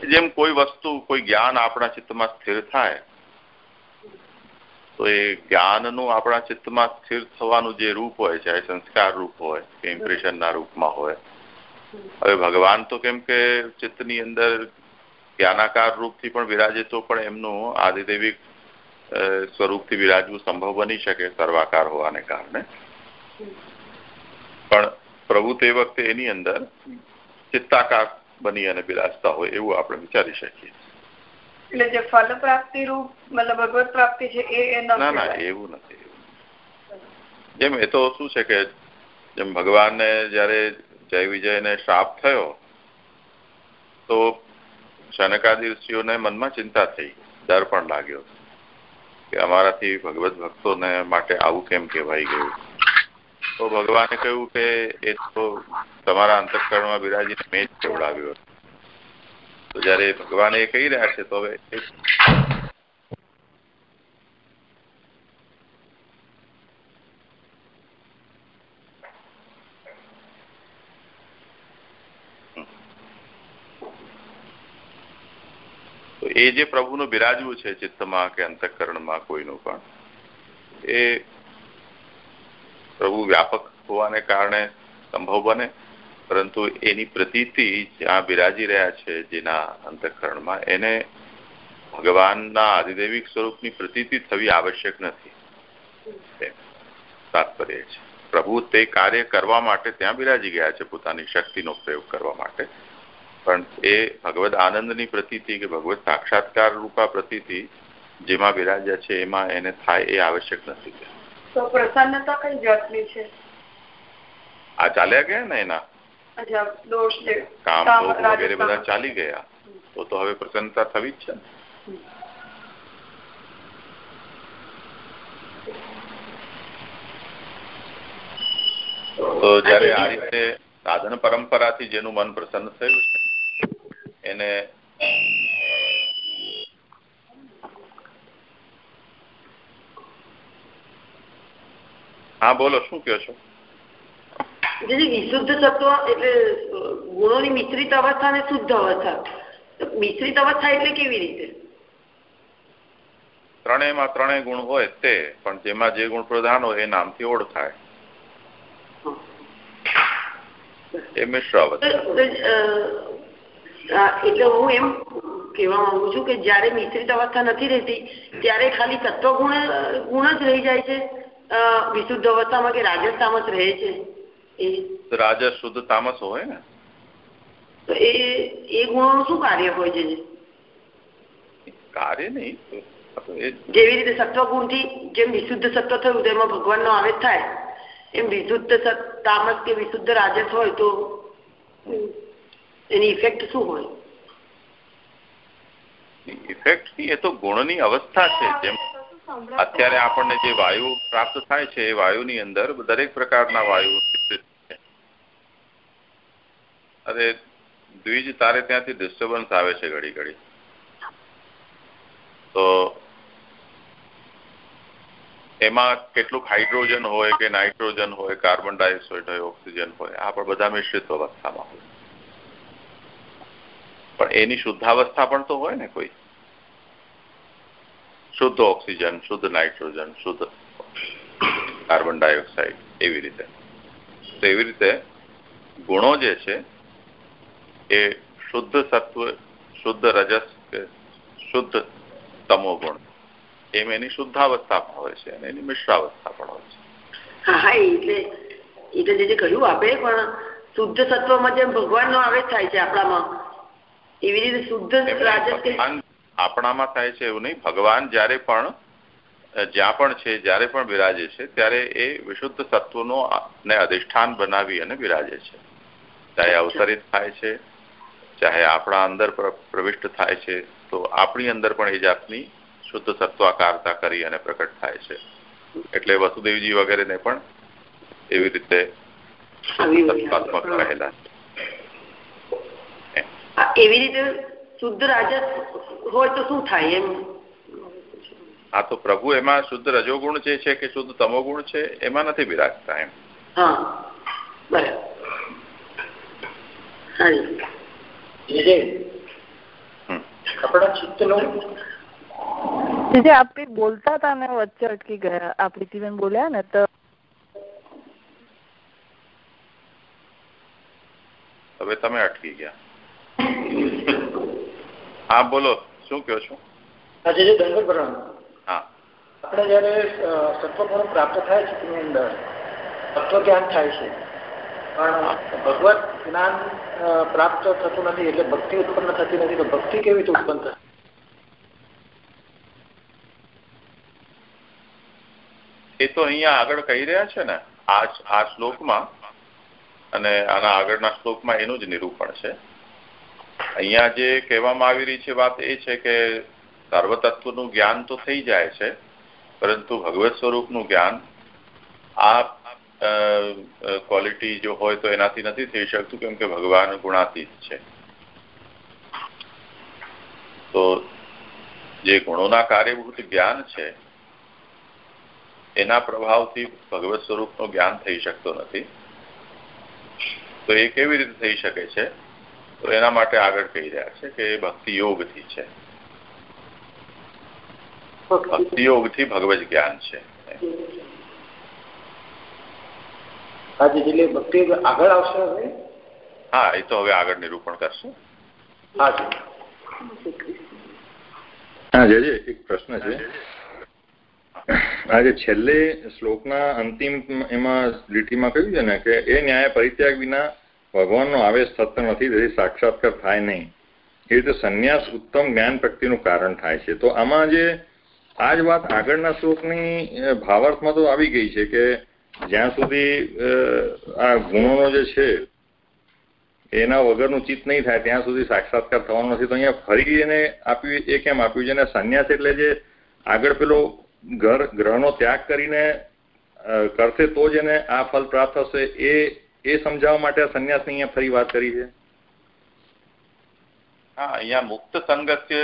જેમ કોઈ વસ્તુ કોઈ જ્ઞાન આપણા ચિત્તમાં સ્થિર થાય તો એ જ્ઞાનનું આપણા ચિત્તમાં સ્થિર થવાનું જે રૂપ હોય છે સંસ્કાર રૂપ હોય કે ઇમ્પ્રેશનના રૂપમાં હોય હવે ભગવાન તો કેમ કે ચિત્તની અંદર જ્ઞાનાકાર રૂપથી પણ વિરાજે તો પણ એમનું આદિદેવી સ્વરૂપથી વિરાજવું સંભવ બની શકે સર્વાકાર હોવાને કારણે. પણ પ્રભુ તે વખતે એની અંદર ચિત્તાકાર બની અને બિરાજતા હોય એવું આપણે વિચારી શકીએ. એટલે જે ફલ પ્રાપ્તિ રૂપ મતલબ ભગવત પ્રાપ્તિ છે એ ના ના એવું નથી. જેમ એ તો શું છે કે જેમ ભગવાનને જયારે જય વિજયને શ્રાપ થયો, તો શનકાદી ઋષિઓને મનમાં ચિંતા થઈ, ડર પણ લાગ્યો કે અમારાથી ભગવત ભક્તોને માટે આવું કેમ કહેવાય ગયું? તો ભગવાને કહ્યું કે એ તો તમારા અંતઃકરણમાં બિરાજીને મેં જ કેવડાવ્યો તો જયારે ભગવાન એ કહી રહ્યા એ પ્રભુનું બિરાજવું છે ચિત્તમાં કે અંતઃકરણમાં કોઈનું પણ, એ પ્રભુ વ્યાપક હોવાને કારણે સંભવ બને, પરંતુ એની પ્રતીતિ જ્યાં બિરાજી રહ્યા છે જેના અંતઃકરણમાં, એને ભગવાનના આદિદૈવિક સ્વરૂપની પ્રતીતિ થવી આવશ્યક નથી. તાત્પર્ય છે. પ્રભુ તે કાર્ય કરવા માટે ત્યાં બિરાજી ગયા છે પોતાની શક્તિનો પ્રયોગ કરવા માટે. પણ એ ભગવદ આનંદની પ્રતીતિ કે ભગવત સાક્ષાત્કાર રૂપા પ્રતીતિ જેમાં બિરાજ્યા છે એમાં એને થાય એ આવશ્યક નથી. તો પ્રસન્નતા કઈ જાતની છે? આ ચાલ્યા ગયા ને એના? કામ વગેરે બધા ચાલી ગયા. તો તો હવે પ્રસન્નતા થવી જ છે તો જયારે આ રીતે સાધન પરંપરાથી જેનું મન પ્રસન્ન થયું છે એને હા બોલો શું કહો છો? વિશુદ્ધ તત્વ એટલે ગુણોની મિશ્રિત અવસ્થા અને શુદ્ધ અવસ્થા. મિશ્રિત અવસ્થા એટલે કેવી રીતે? ત્રણેયમાં ત્રણેય ગુણ હોય તે પણ જેમાં જે ગુણ પ્રધાન હોય એ નામથી ઓળખાય. એ મિશ્ર અવસ્થા. એટલે હું એમ કહેવા માંગુ છું કે જ્યારે મિશ્રિત અવસ્થા નથી રહેતી ત્યારે ખાલી તત્વ ગુણ જ રહી જાય છે. વિશુદ્ધ અવસ્થામાં કે રાજસ તામસ રહે છે. રાજસ શુદ્ધ તામસ હોય ને? તો એ એ ગુણોનું શું કાર્ય હોય છે? કાર્ય નહીં જેવી રીતે સત્વ ગુણથી જેમ વિશુદ્ધ સત્વ થયું તેમાં ભગવાન નો આવેશ થાય. એમ વિશુદ્ધ તામસ કે વિશુદ્ધ રાજસ હોય તો એની ઇફેક્ટ શું હોય? ઇફેક્ટ એ તો ગુણની અવસ્થા છે. જેમ અત્યારે આપણને જે વાયુ પ્રાપ્ત થાય છે, એ વાયુની અંદર દરેક પ્રકારના વાયુ અરે, દ્વિજ તારે ત્યાંથી ડિસ્ટર્બન્સ આવે છે ઘડી ઘડી. તો એમાં કેટલુંક હાઇડ્રોજન હોય કે નાઇટ્રોજન હોય કાર્બન ડાયોક્સાઇડ હોય ઓક્સિજન હોય, આ પણ બધા મિશ્રિત અવસ્થામાં હોય. પણ એની શુદ્ધાવસ્થા પણ તો હોય ને કોઈ. શુદ્ધ ઓક્સિજન, શુદ્ધ નાઇટ્રોજન, શુદ્ધ કાર્બન ડાયોક્સાઇડ એવી રીતે. તો એવી રીતે ગુણો જે છે એ શુદ્ધ સત્વ, શુદ્ધ રજસ કે શુદ્ધ તમો ગુણ. એમ એની શુદ્ધાવસ્થા પણ હોય છે અને એની મિશ્રાવસ્થા પણ હોય છે. હા એટલે એટલે જે કહ્યું આપણે પણ શુદ્ધ સત્વમાં જેમ ભગવાન નો આવેશ થાય છે આપણામાં એવી રીતે શુદ્ધ આપણામાં થાય છે એવું નહીં. ભગવાન જ્યારે પણ જ્યાં પણ છે જ્યારે પણ બિરાજે છે ત્યારે એ વિશુદ્ધ તત્વનો ને અધિષ્ઠાન બનાવી અને બિરાજે છે. ચાહે અવતરિત થાય છે ચાહે આપણા અંદર પ્રવિષ્ટ થાય છે તો આપણી અંદર પણ એ જાતની શુદ્ધ સત્વાકારતા કરી અને પ્રકટ થાય છે. એટલે વસુદેવજી વગેરેને પણ એવી રીતે રહેલા છે. એવી રીતે શુદ્ધ રાજસ હોય તો શું થાય એમ? હા તો પ્રભુ એમાં શુદ્ધ રજોગુણ જે છે કે શુદ્ધ તમોગુણ છે એમાં નથી બિરાજતા એમ. હા આપ કંઈક બોલતા હતા ને વચ્ચે અટકી ગયા? આ પ્રીતિબેન બોલ્યા ને તો હવે તમે અટકી ગયા. હા બોલો. શું કહો છો? આજે જે ભરણ હા. આપણે જયારે સત્વગુણ પ્રાપ્ત થાય છે તેની અંદર તત્વ જ્ઞાન થાય છે. પણ ભગવત જ્ઞાન પ્રાપ્ત થતું નથી એટલે ભક્તિ ઉત્પન્ન થતી નથી. તો ભક્તિ કેવી રીતે ઉત્પન્ન થશે એ તો અહીંયા આગળ કહી રહ્યા છે ને. આ આ શ્લોકમાં અને આના આગળના શ્લોકમાં એનું જ નિરૂપણ છે. અહીંયા જે કહેવામાં આવી રહી છે વાત એ છે કે સર્વતત્વનું જ્ઞાન તો થઈ જાય છે, પરંતુ ભગવત સ્વરૂપનું જ્ઞાન આ ક્વોલિટી જો હોય તો એનાથી નથી થઈ શકતું, કેમ ભગવાન ગુણાતીત છે. તો જે ગુણોના કાર્યભૂત જ્ઞાન છે, એના પ્રભાવથી ભગવત સ્વરૂપનું જ્ઞાન થઈ શકતો નથી. તો એ કેવી રીતે થઈ શકે છે? તો એના માટે આગળ કહી રહ્યા છે કે એ ભક્તિ યોગથી છે. ભક્તિ યોગથી ભગવત જ્ઞાન છે. આગળ આવશે હવે? હા એ તો હવે આગળ નિરૂપણ કરશું. હા જજે એક પ્રશ્ન છે. આજે છેલ્લે શ્લોકના અંતિમ એમાં લીટીમાં કહ્યું છે ને કે એ ન્યાય પરિત્યાગ વિના ભગવાનનો આવેશ થતો નથી તેથી સાક્ષાત્કાર થાય નહીં. એ રીતે સંન્યાસ ઉત્તમ જ્ઞાન પ્રગતિનું કારણ થાય છે. તો આમાં જે આ જ વાત આગળના શ્લોકની ભાવાર્થમાં તો આવી ગઈ છે કે જ્યાં સુધી આ ગુણોનો જે છે, એના વગરનું ચિત્ત નહીં થાય, ત્યાં સુધી સાક્ષાત્કાર થવાનો નથી. તો અહીંયા ફરી એને આપ્યું, એ કેમ આપ્યું છે? અને સંન્યાસ એટલે જે આગળ પેલો ઘર, ગ્રહનો ત્યાગ કરીને કરશે તો જ એને આ ફલ પ્રાપ્ત થશે એ એ સમજાવવા માટે આ સંન્યાસની અહીંયા ફરી વાત કરી છે. હા અહીંયા મુક્ત સંગત્ય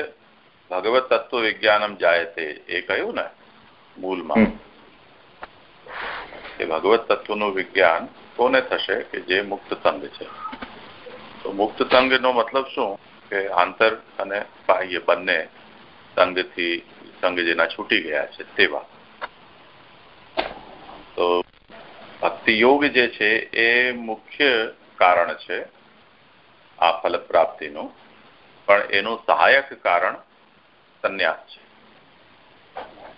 ભગવત તત્વ વિજ્ઞાનમ જાય તે એ કહ્યું ને મૂલમાં. કે ભગવત તત્વનું વિજ્ઞાન કોને થશે કે જે મુક્ત સંગ છે? તો મુક્ત સંઘનો મતલબ શું? કે આંતર અને બાહ્ય બંને સંઘથી સંઘ જેના છૂટી ગયા છે તેવા. તો ભક્તિ યોગ જે છે એ મુખ્ય કારણ છે આ ફલ પ્રાપ્તિનું પણ એનું સહાયક કારણ સંન્યાસ છે.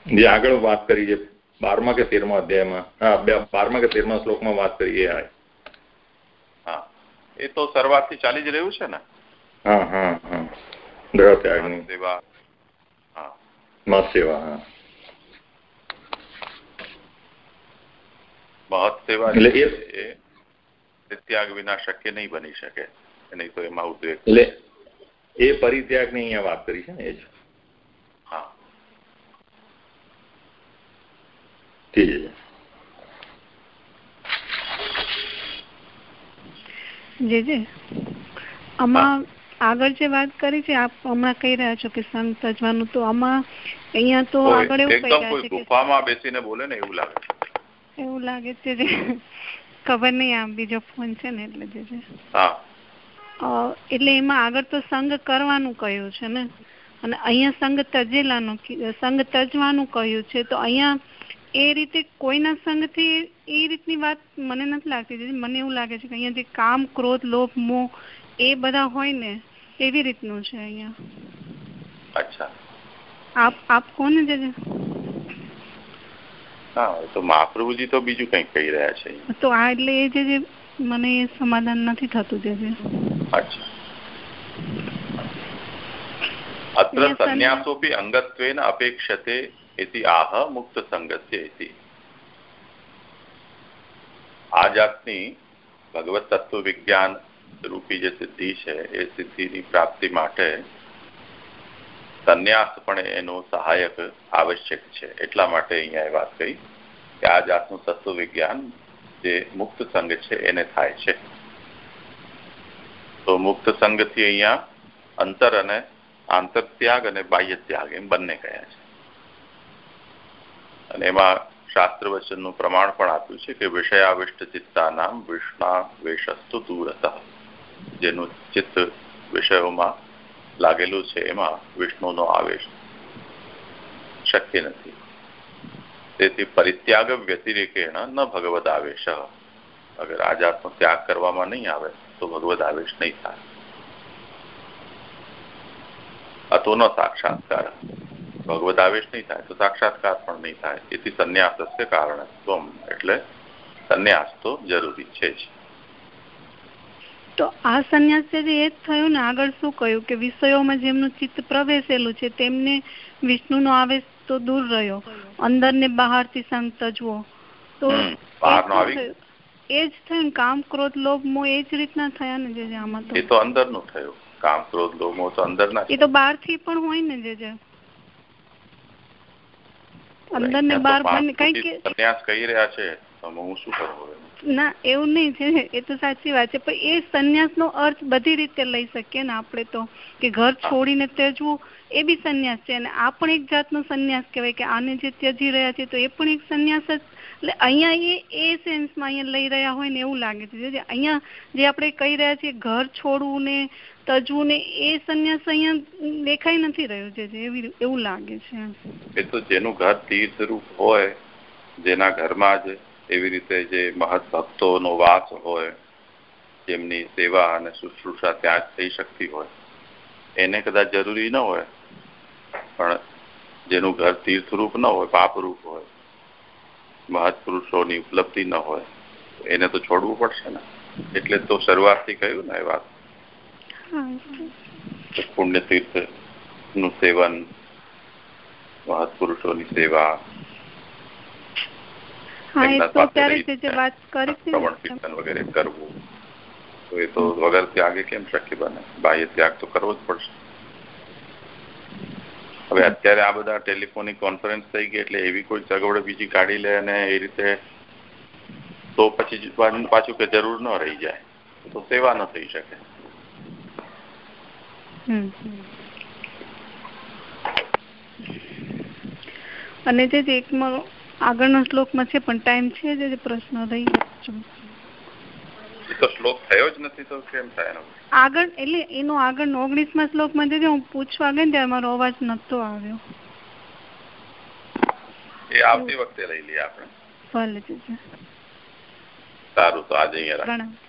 જે આગળ વાત કરી છે બારમા કે તેરમા અધ્યાયમાં બારમા કે તેરમા શ્લોકમાં વાત કરીએ હા. એ તો શરૂઆતથી ચાલી જ રહ્યું છે ને? હા હા હા. સેવા હા. સેવા હા. મહત સેવા એ ત્યાગ વિના શક્ય નહીં બની શકે. નહીં તો એમાં ઉદ્વેગ એટલે એ પરિત્યાગની અહીંયા વાત કરી છે ને એ જ. હા. ઠીક છે. જે આમાં આગળ જે વાત કરી છે આપ હમણાં કહી રહ્યા છો કે સંત સજવાનું તો આમાં અહીંયા તો આગળ એવું કહી રહ્યા છે ગુફામાં બેસીને બોલે ને એવું લાગે એવું લાગે છે જે ખબર નહીં આમ બીજો ફોન છે ને એટલે જે છે. એટલે એમાં આગળ તો સંગ કરવાનું કહ્યું છે ને. અને અહીંયા સંગ તજેલાનું સંગ તજવાનું કહ્યું છે. તો અહીંયા એ રીતે કોઈના સંગથી એ રીતની વાત મને નથી લાગતી. મને એવું લાગે છે કે અહીંયા જે કામ ક્રોધ લોભ મોહ એ બધા હોય ને એવી રીતનું છે અહીંયા. અચ્છા. આપ આપ કોને જે હા તો મહાપ્રભુજી તો બીજું કંઈક કહી રહ્યા છે. તો આ એટલે એ જે મને સમાધાન નથી થતું જે અચ્છા. અત્ર સંન્યાસોપી અંગત્વેન અપેક્ષતે इति આહ મુક્ત સંગત્ય ઇતિ આ જાતની ભગવત તત્વ વિજ્ઞાન રૂપી જે સિદ્ધિ છે એ સિદ્ધિની પ્રાપ્તિ માટે સંન્યાસ પણ એનો સહાયક આવશ્યક છે. એટલા માટે અહીંયા એ વાત કરી કે આ જાતનું તત્વ વિજ્ઞાન જે મુક્ત સંઘ છે એને થાય છે. તો મુક્ત સંઘથી અહીંયા અંતર અને આંતર ત્યાગ અને બાહ્ય ત્યાગ એમ બંને કયા છે. અને એમાં શાસ્ત્ર વચનનું પ્રમાણ પણ આપ્યું છે કે વિષયાવિષ્ટ ચિત્તાનામ વિષ્ણા વેશસ્તુ દૂરત, જેનું ચિત્ત વિષયોમાં લાગેલું છે એમાં વિષ્ણુનો આવેશ. શક્ય નથી. તેથી પરિત્યાગ વ્યતિરેકેણ ન ભગવદ આવેશ. અગર આ જાતનો ત્યાગ કરવામાં નહીં આવે, તો ભગવદ આવેશ નહીં થાય. અતો ન સાક્ષાત્કાર. ભગવદ આવેશ નહીં થાય, તો સાક્ષાત્કાર પણ નહીં થાય. એથી સંન્યાસ કારણ ત્વમ, એટલે સંન્યાસ તો જરૂરી છે જ. તો આ સંન્યાસ છે એ જ થયું ને આગળ શું કહ્યું? કે વિષયોમાં જેમનું ચિત્ત પ્રવેશેલું છે તેમને વિષ્ણુનો આવેશ તો દૂર રહ્યો. અંદર ને બહારથી સંતજવો તો એ જ થયું. કામ ક્રોધ લોભ મો એ જ રીતના થયા ને જે આમાં તો. એ તો અંદરનું થયું. કામ ક્રોધ લોભ મો તો અંદરના એ તો બહારથી પણ હોય ને જે જે અંદર ને બહાર કઈ સંન્યાસ કહી રહ્યા છે. હું શું કરું ના એવું નહીં છે. એ તો સાચી વાત છે. પણ એ સંન્યાસનો અર્થ બધી રીતે લઈ શકીએ ને આપણે તો. કે ઘર છોડીને ત્યજવું એ બી સંન્યાસ છે. અને આ પણ એક જાતનો સંન્યાસ કહેવાય કે આને જે ત્યજી રહ્યા છે તો એ પણ એક સંન્યાસ જ. એટલે અહીંયા એ એ સેન્સમાં અહીંયા લઈ રહ્યા હોય ને એવું લાગે છે. અહીંયા જે આપણે કહી રહ્યા છીએ ઘર છોડવું ને તજવું ને એ સંન્યાસ અહીંયા દેખાઈ નથી રહ્યો છે એવી એવું લાગે છે. એ તો જેનું ઘર તીર્થ રૂપ હોય જેના ઘરમાં જ એવી રીતે જે મહત ભક્તોનો વાસ હોય જેમની સેવા અને શુશ્રુષા ત્યાં જ થઈ શકતી હોય. એને કદાચ જરૂરી ન હોય પણ જેનું ઘર તીર્થરૂપ ન હોય પાપરૂપ હોય મહત્પુરુષોની ઉપલબ્ધિ ન હોય એને તો છોડવું પડશે ને? એટલે તો શરૂઆતથી કહ્યું ને એ વાત. પુણ્ય તીર્થનું સેવન મહત્પુરુષોની સેવા વગેરે કરવું તો એ તો વગર ત્યાગે કેમ શક્ય બને? બાહ્ય ત્યાગ તો કરવો જ પડશે. હવે અત્યારે આ બધા ટેલિફોનિક કોન્ફરન્સ થઈ ગઈ એટલે એવી કોઈ સગવડ બીજી કાઢી લે અને એ રીતે તો પછી પાછું કે જરૂર ન રહી જાય તો સેવા ન થઈ શકે. અને જે એકમાં આગળના શ્લોકમાં છે પણ ટાઈમ છે જે પ્રશ્ન રહી શ્લોક થયો જ નથી તો કેમ થાય આગળ એટલે એનો આગળ ઓગણીસમાં શ્લોકમાં જે હું પૂછવા ગઈ ત્યારે મારો અવાજ નતો આવ્યો. એ આવતી વખતે લઈ લઈએ આપણે. ભલે સારું તો આજે અહીંયા